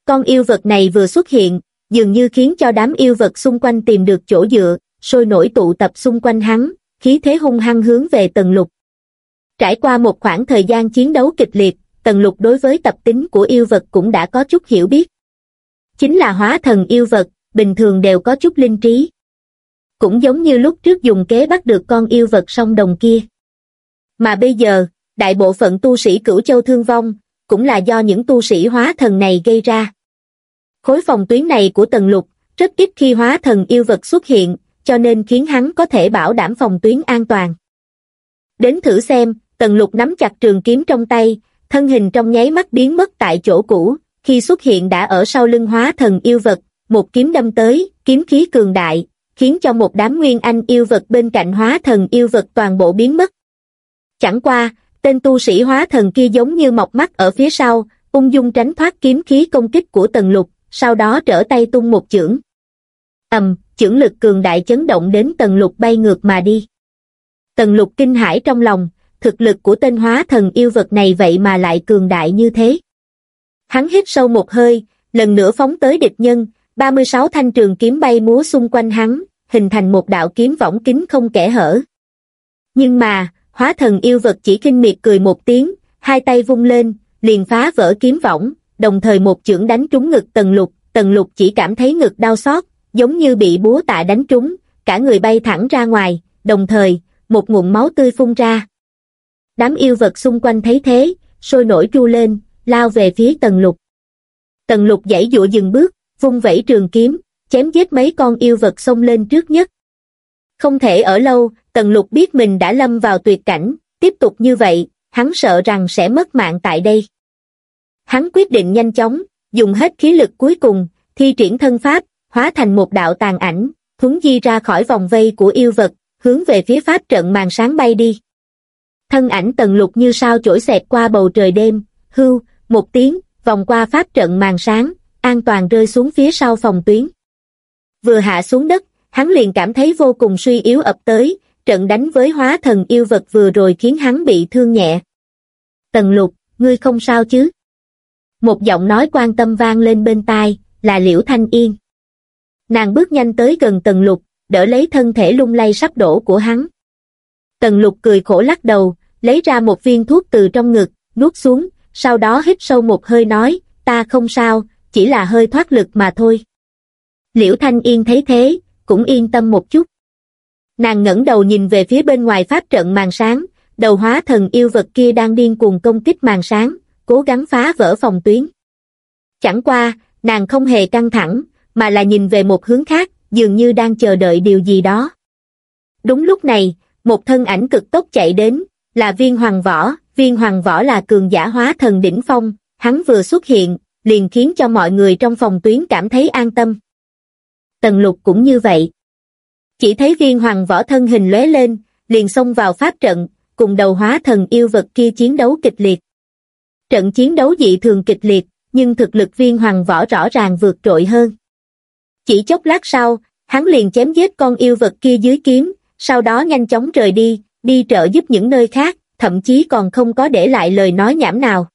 Con yêu vật này vừa xuất hiện, dường như khiến cho đám yêu vật xung quanh tìm được chỗ dựa, sôi nổi tụ tập xung quanh hắn, khí thế hung hăng hướng về tần lục. Trải qua một khoảng thời gian chiến đấu kịch liệt, tần lục đối với tập tính của yêu vật cũng đã có chút hiểu biết. Chính là hóa thần yêu vật, bình thường đều có chút linh trí. Cũng giống như lúc trước dùng kế bắt được con yêu vật song đồng kia. Mà bây giờ, đại bộ phận tu sĩ cửu châu thương vong, cũng là do những tu sĩ hóa thần này gây ra. Khối phòng tuyến này của tần lục, rất ít khi hóa thần yêu vật xuất hiện, cho nên khiến hắn có thể bảo đảm phòng tuyến an toàn. Đến thử xem, tần lục nắm chặt trường kiếm trong tay, thân hình trong nháy mắt biến mất tại chỗ cũ, khi xuất hiện đã ở sau lưng hóa thần yêu vật, một kiếm đâm tới, kiếm khí cường đại, khiến cho một đám nguyên anh yêu vật bên cạnh hóa thần yêu vật toàn bộ biến mất. Chẳng qua, tên tu sĩ hóa thần kia giống như mọc mắt ở phía sau, ung dung tránh thoát kiếm khí công kích của tần lục, sau đó trở tay tung một chưởng. ầm, chưởng lực cường đại chấn động đến tần lục bay ngược mà đi. Tần lục kinh hãi trong lòng, thực lực của tên hóa thần yêu vật này vậy mà lại cường đại như thế. Hắn hít sâu một hơi, lần nữa phóng tới địch nhân, 36 thanh trường kiếm bay múa xung quanh hắn, hình thành một đạo kiếm võng kính không kẻ hở. Nhưng mà, hóa thần yêu vật chỉ kinh miệt cười một tiếng, hai tay vung lên, liền phá vỡ kiếm võng, đồng thời một chưởng đánh trúng ngực tần lục, tần lục chỉ cảm thấy ngực đau xót, giống như bị búa tạ đánh trúng, cả người bay thẳng ra ngoài, đồng thời, một ngụm máu tươi phun ra. Đám yêu vật xung quanh thấy thế, sôi nổi tru lên, lao về phía tần lục. Tần lục dãy dụa dừng bước, vung vẩy trường kiếm, chém giết mấy con yêu vật xông lên trước nhất. Không thể ở lâu, tần lục biết mình đã lâm vào tuyệt cảnh, tiếp tục như vậy, hắn sợ rằng sẽ mất mạng tại đây. Hắn quyết định nhanh chóng, dùng hết khí lực cuối cùng, thi triển thân pháp, hóa thành một đạo tàn ảnh, thuấn di ra khỏi vòng vây của yêu vật, hướng về phía pháp trận màn sáng bay đi. Thân ảnh tần lục như sao chổi xẹt qua bầu trời đêm, hưu, một tiếng, vòng qua pháp trận màn sáng, an toàn rơi xuống phía sau phòng tuyến. Vừa hạ xuống đất, hắn liền cảm thấy vô cùng suy yếu ập tới, trận đánh với hóa thần yêu vật vừa rồi khiến hắn bị thương nhẹ. Tần lục, ngươi không sao chứ? Một giọng nói quan tâm vang lên bên tai, là Liễu Thanh Yên. Nàng bước nhanh tới gần tần lục, đỡ lấy thân thể lung lay sắp đổ của hắn. Tần lục cười khổ lắc đầu, lấy ra một viên thuốc từ trong ngực, nuốt xuống, sau đó hít sâu một hơi nói, ta không sao, chỉ là hơi thoát lực mà thôi. Liễu Thanh Yên thấy thế, cũng yên tâm một chút. Nàng ngẩng đầu nhìn về phía bên ngoài pháp trận màn sáng, đầu hóa thần yêu vật kia đang điên cuồng công kích màn sáng, cố gắng phá vỡ phòng tuyến. Chẳng qua, nàng không hề căng thẳng, mà là nhìn về một hướng khác, dường như đang chờ đợi điều gì đó. Đúng lúc này, một thân ảnh cực tốc chạy đến, là viên hoàng võ, viên hoàng võ là cường giả hóa thần đỉnh phong, hắn vừa xuất hiện, liền khiến cho mọi người trong phòng tuyến cảm thấy an tâm. Tần lục cũng như vậy. Chỉ thấy viên hoàng võ thân hình lóe lên, liền xông vào pháp trận, cùng đầu hóa thần yêu vật kia chiến đấu kịch liệt. Trận chiến đấu dị thường kịch liệt, nhưng thực lực viên hoàng võ rõ ràng vượt trội hơn. Chỉ chốc lát sau, hắn liền chém giết con yêu vật kia dưới kiếm, sau đó nhanh chóng rời đi, đi trợ giúp những nơi khác, thậm chí còn không có để lại lời nói nhảm nào.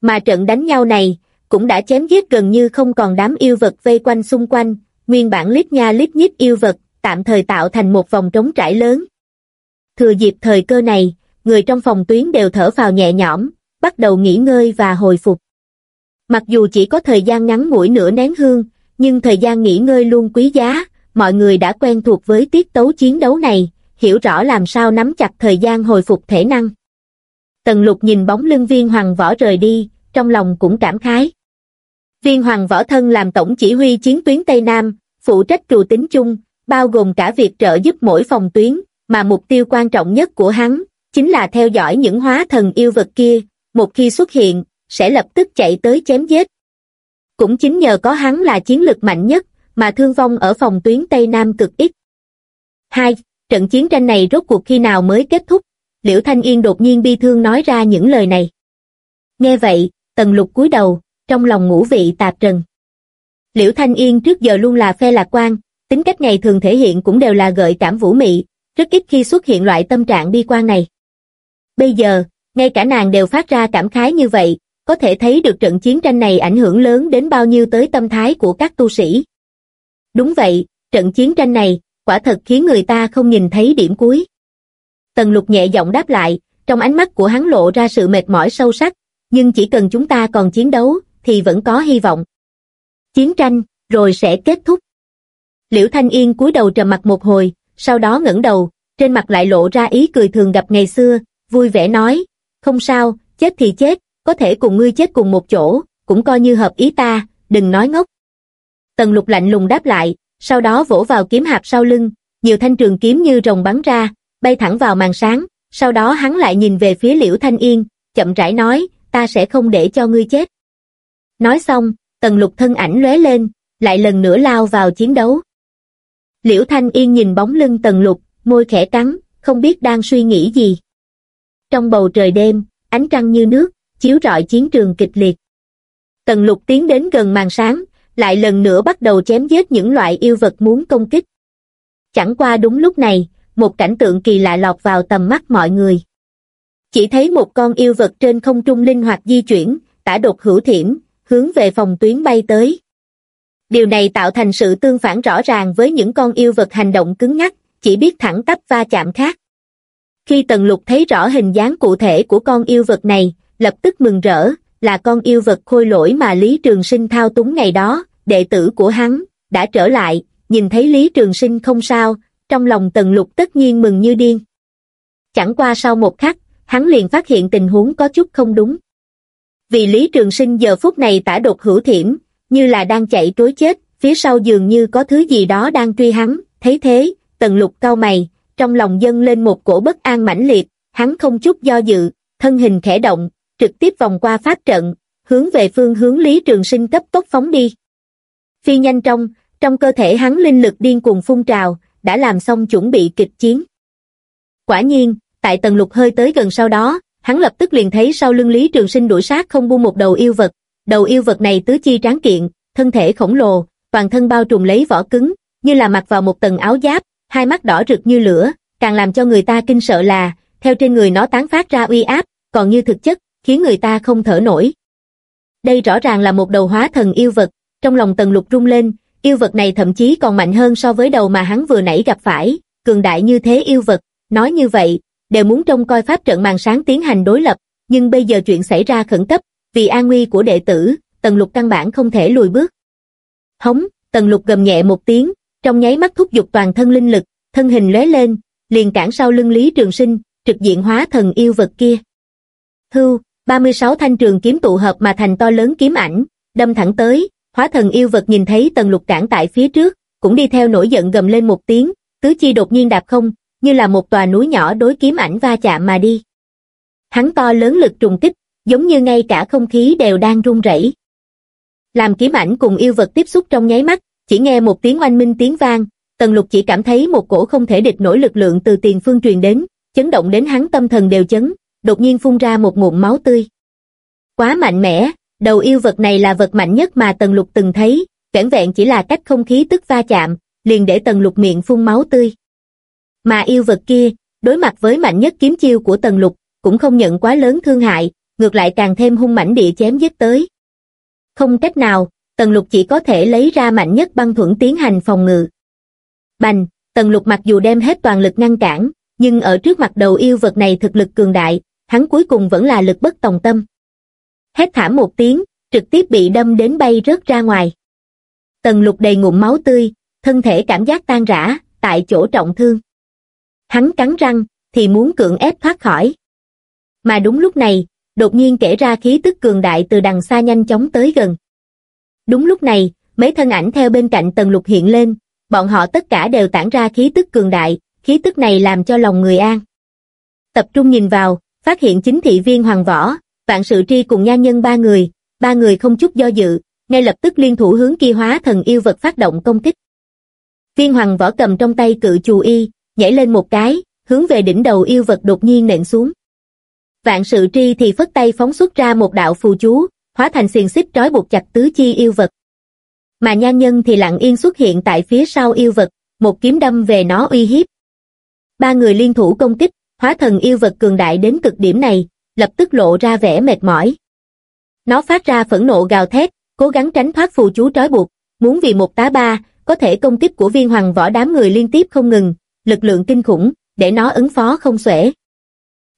Mà trận đánh nhau này, cũng đã chém giết gần như không còn đám yêu vật vây quanh xung quanh, nguyên bản lít nha lít nhít yêu vật, tạm thời tạo thành một vòng trống trải lớn. Thừa dịp thời cơ này, người trong phòng tuyến đều thở phào nhẹ nhõm, bắt đầu nghỉ ngơi và hồi phục. Mặc dù chỉ có thời gian ngắn ngủi nửa nén hương, nhưng thời gian nghỉ ngơi luôn quý giá, mọi người đã quen thuộc với tiết tấu chiến đấu này, hiểu rõ làm sao nắm chặt thời gian hồi phục thể năng. Tần lục nhìn bóng lưng viên hoàng võ rời đi, trong lòng cũng cảm khái. Viên hoàng võ thân làm tổng chỉ huy chiến tuyến Tây Nam, phụ trách trù tính chung, bao gồm cả việc trợ giúp mỗi phòng tuyến, mà mục tiêu quan trọng nhất của hắn, chính là theo dõi những hóa thần yêu vật kia, một khi xuất hiện, sẽ lập tức chạy tới chém giết. Cũng chính nhờ có hắn là chiến lực mạnh nhất, mà thương vong ở phòng tuyến Tây Nam cực ít. 2. Trận chiến tranh này rốt cuộc khi nào mới kết thúc? Liễu Thanh Yên đột nhiên bi thương nói ra những lời này. Nghe vậy, Tần Lục cúi đầu, trong lòng ngũ vị tạp trần. Liễu Thanh Yên trước giờ luôn là phe lạc quan, tính cách ngày thường thể hiện cũng đều là gợi cảm vũ mị, rất ít khi xuất hiện loại tâm trạng bi quan này. Bây giờ, ngay cả nàng đều phát ra cảm khái như vậy, có thể thấy được trận chiến tranh này ảnh hưởng lớn đến bao nhiêu tới tâm thái của các tu sĩ. Đúng vậy, trận chiến tranh này, quả thật khiến người ta không nhìn thấy điểm cuối. Tần lục nhẹ giọng đáp lại, trong ánh mắt của hắn lộ ra sự mệt mỏi sâu sắc, nhưng chỉ cần chúng ta còn chiến đấu, thì vẫn có hy vọng. Chiến tranh, rồi sẽ kết thúc. Liễu Thanh Yên cúi đầu trầm mặt một hồi, sau đó ngẩng đầu, trên mặt lại lộ ra ý cười thường gặp ngày xưa, vui vẻ nói, không sao, chết thì chết, có thể cùng ngươi chết cùng một chỗ, cũng coi như hợp ý ta, đừng nói ngốc. Tần lục lạnh lùng đáp lại, sau đó vỗ vào kiếm hạp sau lưng, nhiều thanh trường kiếm như rồng bắn ra, bay thẳng vào màn sáng, sau đó hắn lại nhìn về phía Liễu Thanh Yên, chậm rãi nói, ta sẽ không để cho ngươi chết. Nói xong, tần lục thân ảnh lóe lên, lại lần nữa lao vào chiến đấu. Liễu Thanh Yên nhìn bóng lưng tần lục, môi khẽ cắn, không biết đang suy nghĩ gì. Trong bầu trời đêm, ánh trăng như nước, chiếu rọi chiến trường kịch liệt. Tần lục tiến đến gần màn sáng, lại lần nữa bắt đầu chém giết những loại yêu vật muốn công kích. Chẳng qua đúng lúc này, một cảnh tượng kỳ lạ lọt vào tầm mắt mọi người. Chỉ thấy một con yêu vật trên không trung linh hoạt di chuyển, tả đột hữu thiểm, hướng về phòng tuyến bay tới. Điều này tạo thành sự tương phản rõ ràng với những con yêu vật hành động cứng ngắc, chỉ biết thẳng tắp va chạm khác. Khi Tần Lục thấy rõ hình dáng cụ thể của con yêu vật này, lập tức mừng rỡ, là con yêu vật khôi lỗi mà Lý Trường Sinh thao túng ngày đó, đệ tử của hắn, đã trở lại, nhìn thấy Lý Trường Sinh không sao, trong lòng Tần Lục tất nhiên mừng như điên. Chẳng qua sau một khắc, hắn liền phát hiện tình huống có chút không đúng. Vì Lý Trường Sinh giờ phút này tả đột hữu thiểm, như là đang chạy trối chết, phía sau dường như có thứ gì đó đang truy hắn, thấy thế, Tần Lục cau mày, trong lòng dâng lên một cổ bất an mãnh liệt, hắn không chút do dự, thân hình khẽ động, trực tiếp vòng qua pháp trận, hướng về phương hướng Lý Trường Sinh cấp tốc phóng đi. Phi nhanh trong, trong cơ thể hắn linh lực điên cuồng phun trào, đã làm xong chuẩn bị kịch chiến. Quả nhiên, tại tần lục hơi tới gần sau đó, hắn lập tức liền thấy sau lưng Lý Trường Sinh đuổi sát không buông một đầu yêu vật. Đầu yêu vật này tứ chi tráng kiện, thân thể khổng lồ, toàn thân bao trùm lấy vỏ cứng, như là mặc vào một tầng áo giáp, hai mắt đỏ rực như lửa, càng làm cho người ta kinh sợ là, theo trên người nó tán phát ra uy áp, còn như thực chất, khiến người ta không thở nổi. Đây rõ ràng là một đầu hóa thần yêu vật, trong lòng tần lục rung lên, yêu vật này thậm chí còn mạnh hơn so với đầu mà hắn vừa nãy gặp phải, cường đại như thế yêu vật, nói như vậy, đều muốn trông coi pháp trận màn sáng tiến hành đối lập, nhưng bây giờ chuyện xảy ra khẩn cấp, vì an nguy của đệ tử, tần lục căn bản không thể lùi bước. Hống, tần lục gầm nhẹ một tiếng, trong nháy mắt thúc giục toàn thân linh lực, thân hình lóe lên, liền cản sau lưng Lý Trường Sinh, trực diện hóa thần yêu vật kia. Hưu, 36 thanh trường kiếm tụ hợp mà thành to lớn kiếm ảnh, đâm thẳng tới, hóa thần yêu vật nhìn thấy tần lục cản tại phía trước, cũng đi theo nổi giận gầm lên một tiếng, tứ chi đột nhiên đạp không, như là một tòa núi nhỏ đối kiếm ảnh va chạm mà đi. Hắn to lớn lực trùng kích, giống như ngay cả không khí đều đang rung rẩy. Làm kiếm ảnh cùng yêu vật tiếp xúc trong nháy mắt, chỉ nghe một tiếng oanh minh tiếng vang, tần lục chỉ cảm thấy một cổ không thể địch nổi lực lượng từ tiền phương truyền đến, chấn động đến hắn tâm thần đều chấn, đột nhiên phun ra một ngụm máu tươi. Quá mạnh mẽ, đầu yêu vật này là vật mạnh nhất mà Tần Lục từng thấy, vẻn vẹn chỉ là cách không khí tức va chạm, liền để Tần Lục miệng phun máu tươi. Mà yêu vật kia, đối mặt với mạnh nhất kiếm chiêu của Tần Lục, cũng không nhận quá lớn thương hại, ngược lại càng thêm hung mãnh địa chém giết tới. Không cách nào, Tần Lục chỉ có thể lấy ra mạnh nhất băng thuẫn tiến hành phòng ngự. Bành, Tần Lục mặc dù đem hết toàn lực ngăn cản, nhưng ở trước mặt đầu yêu vật này thực lực cường đại, hắn cuối cùng vẫn là lực bất tòng tâm. Hét thảm một tiếng, trực tiếp bị đâm đến bay rớt ra ngoài. Tần lục đầy ngụm máu tươi, thân thể cảm giác tan rã, tại chỗ trọng thương. Hắn cắn răng, thì muốn cưỡng ép thoát khỏi. Mà đúng lúc này, đột nhiên kể ra khí tức cường đại từ đằng xa nhanh chóng tới gần. Đúng lúc này, mấy thân ảnh theo bên cạnh tần lục hiện lên, bọn họ tất cả đều tản ra khí tức cường đại, khí tức này làm cho lòng người an. Tập trung nhìn vào, phát hiện chính thị viên hoàng võ, vạn sự tri cùng nha nhân ba người, ba người không chút do dự, ngay lập tức liên thủ hướng kia hóa thần yêu vật phát động công kích. Viên hoàng võ cầm trong tay cự chù y, nhảy lên một cái, hướng về đỉnh đầu yêu vật đột nhiên nện xuống. Vạn sự tri thì phất tay phóng xuất ra một đạo phù chú, hóa thành xiềng xích trói buộc chặt tứ chi yêu vật. Mà nhan nhân thì lặng yên xuất hiện tại phía sau yêu vật, một kiếm đâm về nó uy hiếp. Ba người liên thủ công kích, hóa thần yêu vật cường đại đến cực điểm này, lập tức lộ ra vẻ mệt mỏi. Nó phát ra phẫn nộ gào thét, cố gắng tránh thoát phù chú trói buộc, muốn vì một tá ba, có thể công kích của viên hoàng võ đám người liên tiếp không ngừng, lực lượng kinh khủng, để nó ứng phó không xuể.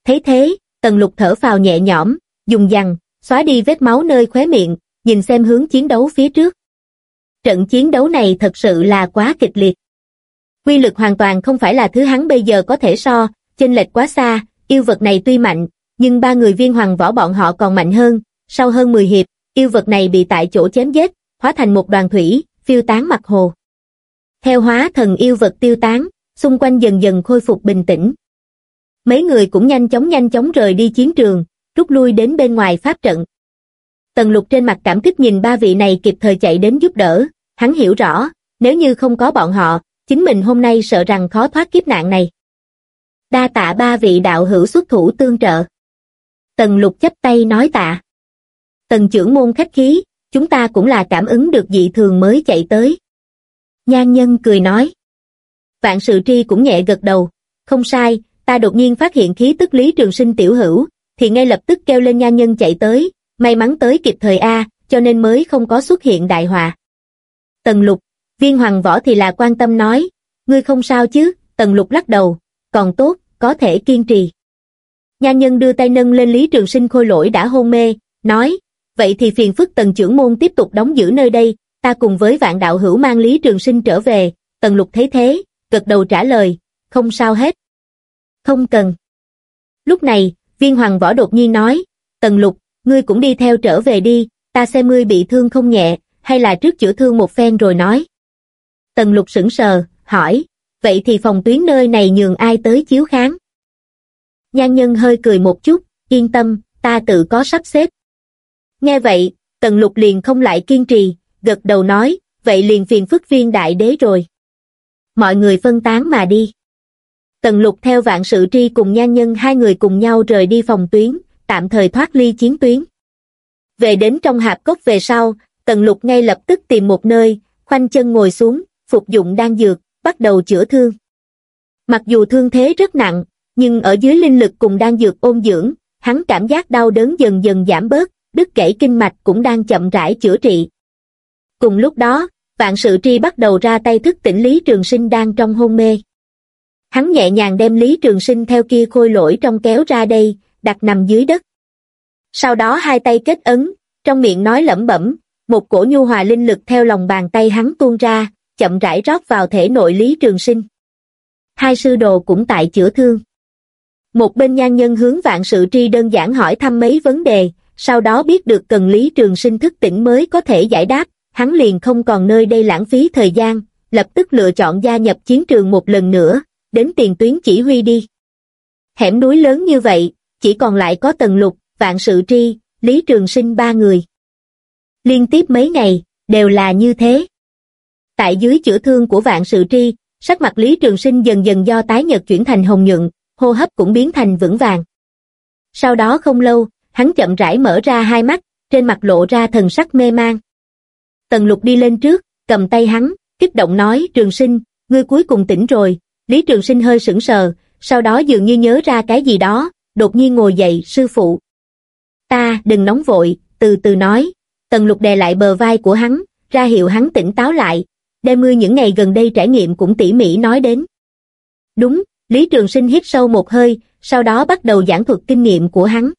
Thấy thế, tần lục thở phào nhẹ nhõm, dùng dằn, xóa đi vết máu nơi khóe miệng, nhìn xem hướng chiến đấu phía trước. Trận chiến đấu này thật sự là quá kịch liệt. Quy lực hoàn toàn không phải là thứ hắn bây giờ có thể so, chênh lệch quá xa, yêu vật này tuy mạnh, nhưng ba người viên hoàng võ bọn họ còn mạnh hơn, sau hơn 10 hiệp, yêu vật này bị tại chỗ chém giết, hóa thành một đoàn thủy, phiêu tán mặt hồ. Theo hóa thần yêu vật tiêu tán, xung quanh dần dần khôi phục bình tĩnh. Mấy người cũng nhanh chóng nhanh chóng rời đi chiến trường, rút lui đến bên ngoài pháp trận. Tần lục trên mặt cảm kích nhìn ba vị này kịp thời chạy đến giúp đỡ, hắn hiểu rõ, nếu như không có bọn họ, chính mình hôm nay sợ rằng khó thoát kiếp nạn này. Đa tạ ba vị đạo hữu xuất thủ tương trợ. Tần lục chấp tay nói tạ. Tần trưởng môn khách khí, chúng ta cũng là cảm ứng được dị thường mới chạy tới. Nhan nhân cười nói. Vạn sự tri cũng nhẹ gật đầu, không sai, ta đột nhiên phát hiện khí tức lý trường sinh tiểu hữu, thì ngay lập tức kêu lên nha nhân chạy tới, may mắn tới kịp thời A, cho nên mới không có xuất hiện đại họa. Tần lục, viên hoàng võ thì là quan tâm nói, ngươi không sao chứ, tần lục lắc đầu, còn tốt, có thể kiên trì. nha nhân đưa tay nâng lên Lý Trường Sinh khôi lỗi đã hôn mê, nói, vậy thì phiền phức tần trưởng môn tiếp tục đóng giữ nơi đây, ta cùng với vạn đạo hữu mang Lý Trường Sinh trở về, tần lục thấy thế, gật đầu trả lời, không sao hết. Không cần. Lúc này, viên hoàng võ đột nhiên nói, tần lục, ngươi cũng đi theo trở về đi, ta xem ngươi bị thương không nhẹ, hay là trước chữa thương một phen rồi nói. Tần lục sững sờ, hỏi, vậy thì phòng tuyến nơi này nhường ai tới chiếu kháng? Nhan nhân hơi cười một chút, yên tâm, ta tự có sắp xếp. Nghe vậy, tần lục liền không lại kiên trì, gật đầu nói, vậy liền phiền phức viên đại đế rồi. Mọi người phân tán mà đi. Tần lục theo vạn sự tri cùng nhan nhân hai người cùng nhau rời đi phòng tuyến, tạm thời thoát ly chiến tuyến. Về đến trong hạp cốc về sau, tần lục ngay lập tức tìm một nơi, khoanh chân ngồi xuống, phục dụng đan dược, bắt đầu chữa thương. Mặc dù thương thế rất nặng, nhưng ở dưới linh lực cùng đan dược ôn dưỡng, hắn cảm giác đau đớn dần dần giảm bớt, đứt gãy kinh mạch cũng đang chậm rãi chữa trị. Cùng lúc đó, vạn sự tri bắt đầu ra tay thức tỉnh Lý Trường Sinh đang trong hôn mê. Hắn nhẹ nhàng đem Lý Trường Sinh theo kia khôi lỗi trong kéo ra đây, đặt nằm dưới đất. Sau đó hai tay kết ấn, trong miệng nói lẩm bẩm, một cổ nhu hòa linh lực theo lòng bàn tay hắn tuôn ra, chậm rãi rót vào thể nội Lý Trường Sinh. Hai sư đồ cũng tại chữa thương. Một bên nhan nhân hướng vạn sự tri đơn giản hỏi thăm mấy vấn đề, sau đó biết được cần Lý Trường Sinh thức tỉnh mới có thể giải đáp, hắn liền không còn nơi đây lãng phí thời gian, lập tức lựa chọn gia nhập chiến trường một lần nữa, đến tiền tuyến chỉ huy đi. Hẻm núi lớn như vậy, chỉ còn lại có tần lục, vạn sự tri, Lý Trường Sinh ba người. Liên tiếp mấy ngày, đều là như thế. Tại dưới chữa thương của vạn sự tri, sắc mặt Lý Trường Sinh dần dần do tái nhật chuyển thành hồng nhuận, hô hấp cũng biến thành vững vàng. Sau đó không lâu, hắn chậm rãi mở ra hai mắt, trên mặt lộ ra thần sắc mê mang. Tần lục đi lên trước, cầm tay hắn, kích động nói Trường Sinh, ngươi cuối cùng tỉnh rồi, Lý Trường Sinh hơi sững sờ, sau đó dường như nhớ ra cái gì đó, đột nhiên ngồi dậy, sư phụ. Ta, đừng nóng vội, từ từ nói. Tần lục đè lại bờ vai của hắn, ra hiệu hắn tỉnh táo lại, đem ngươi những ngày gần đây trải nghiệm cũng tỉ mỉ nói đến. Đúng, Lý Trường Sinh hít sâu một hơi, sau đó bắt đầu giảng thuật kinh nghiệm của hắn.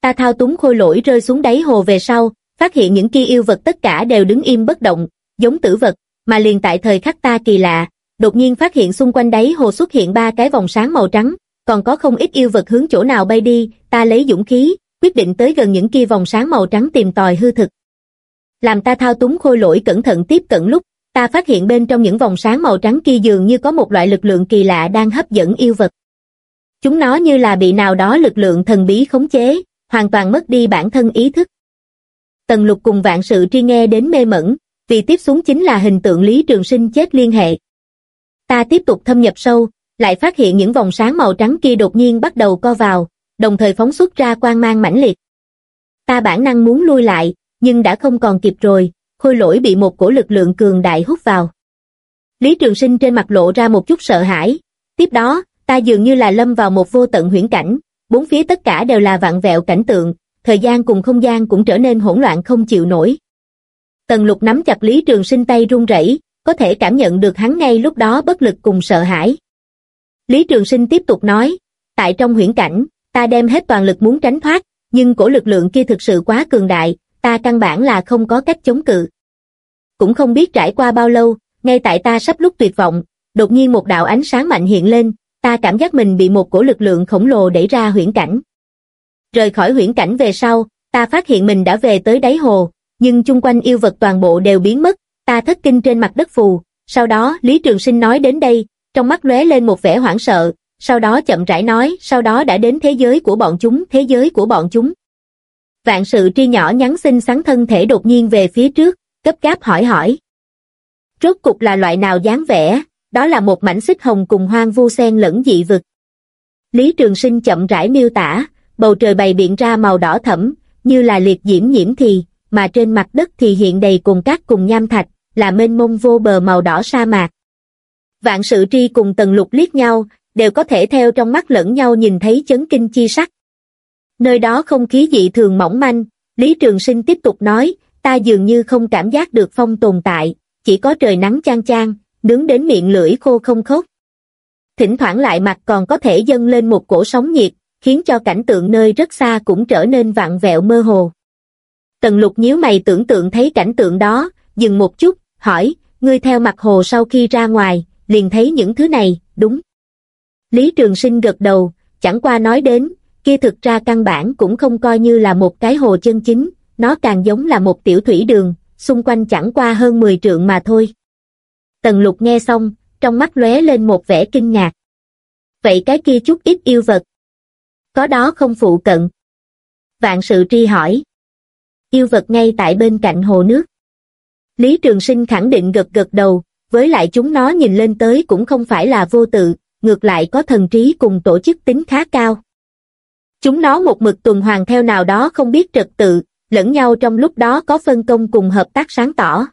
Ta thao túng khôi lỗi rơi xuống đáy hồ về sau, phát hiện những kia yêu vật tất cả đều đứng im bất động, giống tử vật, mà liền tại thời khắc ta kỳ lạ, đột nhiên phát hiện xung quanh đáy hồ xuất hiện ba cái vòng sáng màu trắng, còn có không ít yêu vật hướng chỗ nào bay đi, ta lấy dũng khí, quyết định tới gần những kia vòng sáng màu trắng tìm tòi hư thực. Làm ta thao túng khôi lỗi cẩn thận tiếp cận lúc, ta phát hiện bên trong những vòng sáng màu trắng kia dường như có một loại lực lượng kỳ lạ đang hấp dẫn yêu vật. Chúng nó như là bị nào đó lực lượng thần bí khống chế, hoàn toàn mất đi bản thân ý thức. Tần lục cùng vạn sự tri nghe đến mê mẩn, vì tiếp xuống chính là hình tượng Lý Trường Sinh chết liên hệ. Ta tiếp tục thâm nhập sâu, lại phát hiện những vòng sáng màu trắng kia đột nhiên bắt đầu co vào, đồng thời phóng xuất ra quang mang mãnh liệt. Ta bản năng muốn lui lại, nhưng đã không còn kịp rồi, khôi lỗi bị một cổ lực lượng cường đại hút vào. Lý Trường Sinh trên mặt lộ ra một chút sợ hãi, tiếp đó, ta dường như là lâm vào một vô tận huyễn cảnh, bốn phía tất cả đều là vạn vẹo cảnh tượng, thời gian cùng không gian cũng trở nên hỗn loạn không chịu nổi. Tần lục nắm chặt Lý Trường Sinh tay run rẩy, có thể cảm nhận được hắn ngay lúc đó bất lực cùng sợ hãi. Lý Trường Sinh tiếp tục nói, tại trong huyễn cảnh, ta đem hết toàn lực muốn tránh thoát, nhưng cổ lực lượng kia thực sự quá cường đại, ta căn bản là không có cách chống cự. Cũng không biết trải qua bao lâu, ngay tại ta sắp lúc tuyệt vọng, đột nhiên một đạo ánh sáng mạnh hiện lên, ta cảm giác mình bị một cổ lực lượng khổng lồ đẩy ra huyễn cảnh. Rời khỏi huyễn cảnh về sau, ta phát hiện mình đã về tới đáy hồ, nhưng chung quanh yêu vật toàn bộ đều biến mất, ta thất kinh trên mặt đất phù, sau đó Lý Trường Sinh nói đến đây, trong mắt lóe lên một vẻ hoảng sợ, sau đó chậm rãi nói, sau đó đã đến thế giới của bọn chúng, thế giới của bọn chúng. Vạn sự tri nhỏ nhắn xinh xắn thân thể đột nhiên về phía trước, cấp gáp hỏi hỏi. Rốt cục là loại nào dáng vẻ, đó là một mảnh xích hồng cùng hoang vu sen lẫn dị vực. Lý Trường Sinh chậm rãi miêu tả, bầu trời bày biện ra màu đỏ thẫm, như là liệt diễm nhiễm thì, mà trên mặt đất thì hiện đầy cùng cát cùng nham thạch, là mênh mông vô bờ màu đỏ sa mạc. Vạn sự tri cùng tần lục liếc nhau, đều có thể theo trong mắt lẫn nhau nhìn thấy chấn kinh chi sắc. Nơi đó không khí dị thường mỏng manh, Lý Trường Sinh tiếp tục nói, ta dường như không cảm giác được phong tồn tại, chỉ có trời nắng chang chang, nướng đến miệng lưỡi khô không khốc. Thỉnh thoảng lại mặt còn có thể dâng lên một cổ sóng nhiệt, khiến cho cảnh tượng nơi rất xa cũng trở nên vặn vẹo mơ hồ. Tần lục nhíu mày tưởng tượng thấy cảnh tượng đó, dừng một chút, hỏi, ngươi theo mặt hồ sau khi ra ngoài, liền thấy những thứ này, đúng. Lý Trường Sinh gật đầu, chẳng qua nói đến, kia thực ra căn bản cũng không coi như là một cái hồ chân chính, nó càng giống là một tiểu thủy đường, xung quanh chẳng qua hơn 10 trượng mà thôi. Tần lục nghe xong, trong mắt lóe lên một vẻ kinh ngạc. Vậy cái kia chút ít yêu vật. Có đó không phụ cận. Vạn sự tri hỏi. Yêu vật ngay tại bên cạnh hồ nước. Lý Trường Sinh khẳng định gật gật đầu, với lại chúng nó nhìn lên tới cũng không phải là vô tự, ngược lại có thần trí cùng tổ chức tính khá cao. Chúng nó một mực tuần hoàn theo nào đó không biết trật tự, lẫn nhau trong lúc đó có phân công cùng hợp tác sáng tỏ.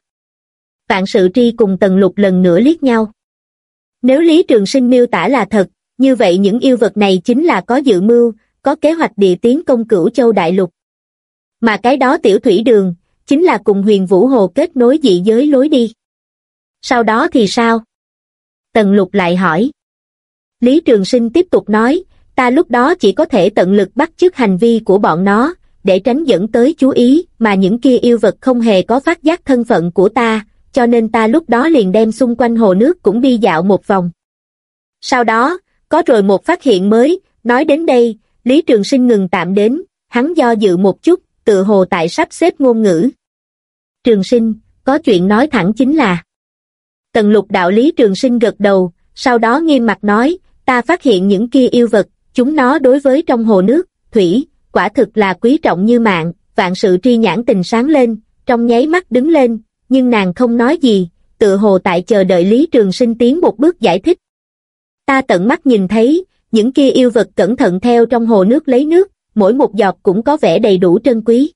Vạn sự tri cùng tần lục lần nữa liếc nhau. Nếu Lý Trường Sinh miêu tả là thật, như vậy những yêu vật này chính là có dự mưu, có kế hoạch địa tiến công cửu châu đại lục. Mà cái đó tiểu thủy đường, chính là cùng huyền vũ hồ kết nối dị giới lối đi. Sau đó thì sao? Tần lục lại hỏi. Lý Trường Sinh tiếp tục nói, ta lúc đó chỉ có thể tận lực bắt chước hành vi của bọn nó, để tránh dẫn tới chú ý, mà những kia yêu vật không hề có phát giác thân phận của ta, cho nên ta lúc đó liền đem xung quanh hồ nước cũng đi dạo một vòng. Sau đó, có rồi một phát hiện mới, nói đến đây, Lý Trường Sinh ngừng tạm đến, hắn do dự một chút, tự hồ tại sắp xếp ngôn ngữ. Trường Sinh, có chuyện nói thẳng chính là. Tần lục đạo Lý Trường Sinh gật đầu, sau đó nghiêm mặt nói, ta phát hiện những kia yêu vật, chúng nó đối với trong hồ nước, thủy, quả thực là quý trọng như mạng, vạn sự tri nhãn tình sáng lên, trong nháy mắt đứng lên, nhưng nàng không nói gì, tự hồ tại chờ đợi Lý Trường Sinh tiến một bước giải thích. Ta tận mắt nhìn thấy, những kia yêu vật cẩn thận theo trong hồ nước lấy nước, mỗi một giọt cũng có vẻ đầy đủ trân quý.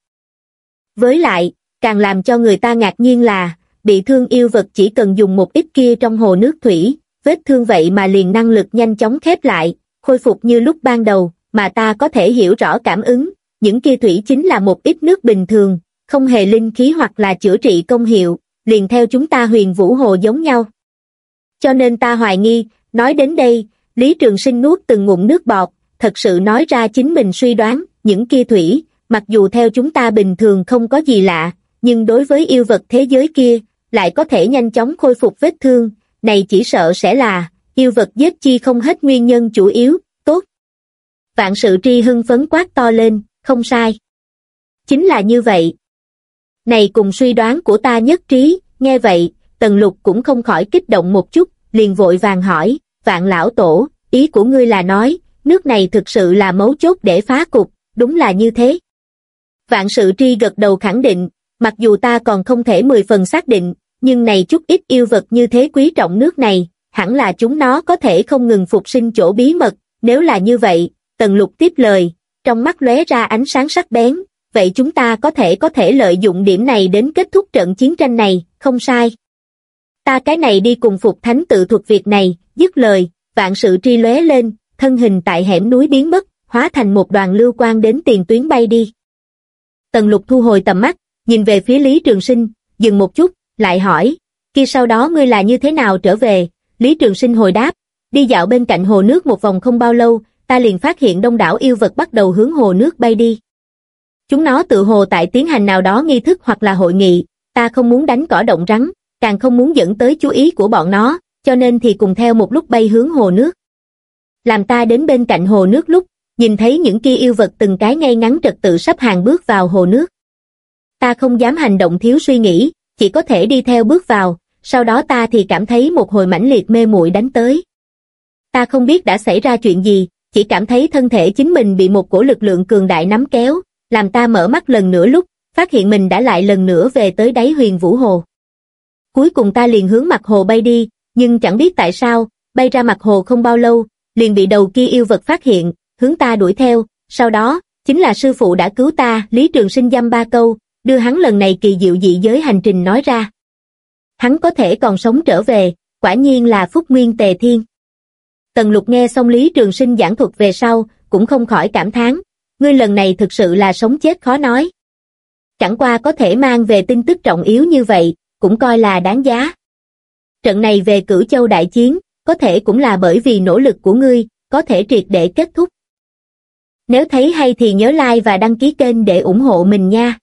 Với lại, càng làm cho người ta ngạc nhiên là, bị thương yêu vật chỉ cần dùng một ít kia trong hồ nước thủy, vết thương vậy mà liền năng lực nhanh chóng khép lại, khôi phục như lúc ban đầu, mà ta có thể hiểu rõ cảm ứng, những kia thủy chính là một ít nước bình thường, không hề linh khí hoặc là chữa trị công hiệu, liền theo chúng ta huyền vũ hồ giống nhau. Cho nên ta hoài nghi, nói đến đây, Lý Trường Sinh nuốt từng ngụm nước bọt, thật sự nói ra chính mình suy đoán, những kia thủy, mặc dù theo chúng ta bình thường không có gì lạ, nhưng đối với yêu vật thế giới kia, lại có thể nhanh chóng khôi phục vết thương, này chỉ sợ sẽ là, yêu vật giết chi không hết nguyên nhân chủ yếu, tốt. Vạn sự tri hưng phấn quát to lên, không sai. Chính là như vậy. Này cùng suy đoán của ta nhất trí, nghe vậy, tần lục cũng không khỏi kích động một chút, liền vội vàng hỏi, vạn lão tổ, ý của ngươi là nói, nước này thực sự là mấu chốt để phá cục, đúng là như thế. Vạn sự tri gật đầu khẳng định, mặc dù ta còn không thể mười phần xác định, nhưng này chút ít yêu vật như thế quý trọng nước này, hẳn là chúng nó có thể không ngừng phục sinh chỗ bí mật, nếu là như vậy, tần lục tiếp lời, trong mắt lóe ra ánh sáng sắc bén, vậy chúng ta có thể có thể lợi dụng điểm này đến kết thúc trận chiến tranh này, không sai. Ta cái này đi cùng phục thánh tự thuật việc này, dứt lời, vạn sự tri lóe lên, thân hình tại hẻm núi biến mất, hóa thành một đoàn lưu quan đến tiền tuyến bay đi. Tần lục thu hồi tầm mắt, nhìn về phía Lý Trường Sinh, dừng một chút, lại hỏi, kia sau đó ngươi là như thế nào trở về, Lý Trường Sinh hồi đáp, đi dạo bên cạnh hồ nước một vòng không bao lâu, ta liền phát hiện đông đảo yêu vật bắt đầu hướng hồ nước bay đi. Chúng nó tự hồ tại tiến hành nào đó nghi thức hoặc là hội nghị, ta không muốn đánh cỏ động rắn, càng không muốn dẫn tới chú ý của bọn nó, cho nên thì cùng theo một lúc bay hướng hồ nước. Làm ta đến bên cạnh hồ nước lúc, nhìn thấy những kia yêu vật từng cái ngay ngắn trật tự sắp hàng bước vào hồ nước. Ta không dám hành động thiếu suy nghĩ, chỉ có thể đi theo bước vào, sau đó ta thì cảm thấy một hồi mãnh liệt mê muội đánh tới. Ta không biết đã xảy ra chuyện gì, chỉ cảm thấy thân thể chính mình bị một cổ lực lượng cường đại nắm kéo, làm ta mở mắt lần nữa lúc, phát hiện mình đã lại lần nữa về tới đáy huyền vũ hồ. Cuối cùng ta liền hướng mặt hồ bay đi, nhưng chẳng biết tại sao, bay ra mặt hồ không bao lâu, liền bị đầu kia yêu vật phát hiện, hướng ta đuổi theo, sau đó, chính là sư phụ đã cứu ta, Lý Trường Sinh dăm ba câu, đưa hắn lần này kỳ diệu dị giới hành trình nói ra. Hắn có thể còn sống trở về, quả nhiên là phúc nguyên tề thiên. Tần lục nghe xong Lý Trường Sinh giảng thuật về sau, cũng không khỏi cảm thán, ngươi lần này thực sự là sống chết khó nói. Chẳng qua có thể mang về tin tức trọng yếu như vậy, cũng coi là đáng giá. Trận này về cửu châu đại chiến, có thể cũng là bởi vì nỗ lực của ngươi, có thể triệt để kết thúc. Nếu thấy hay thì nhớ like và đăng ký kênh để ủng hộ mình nha.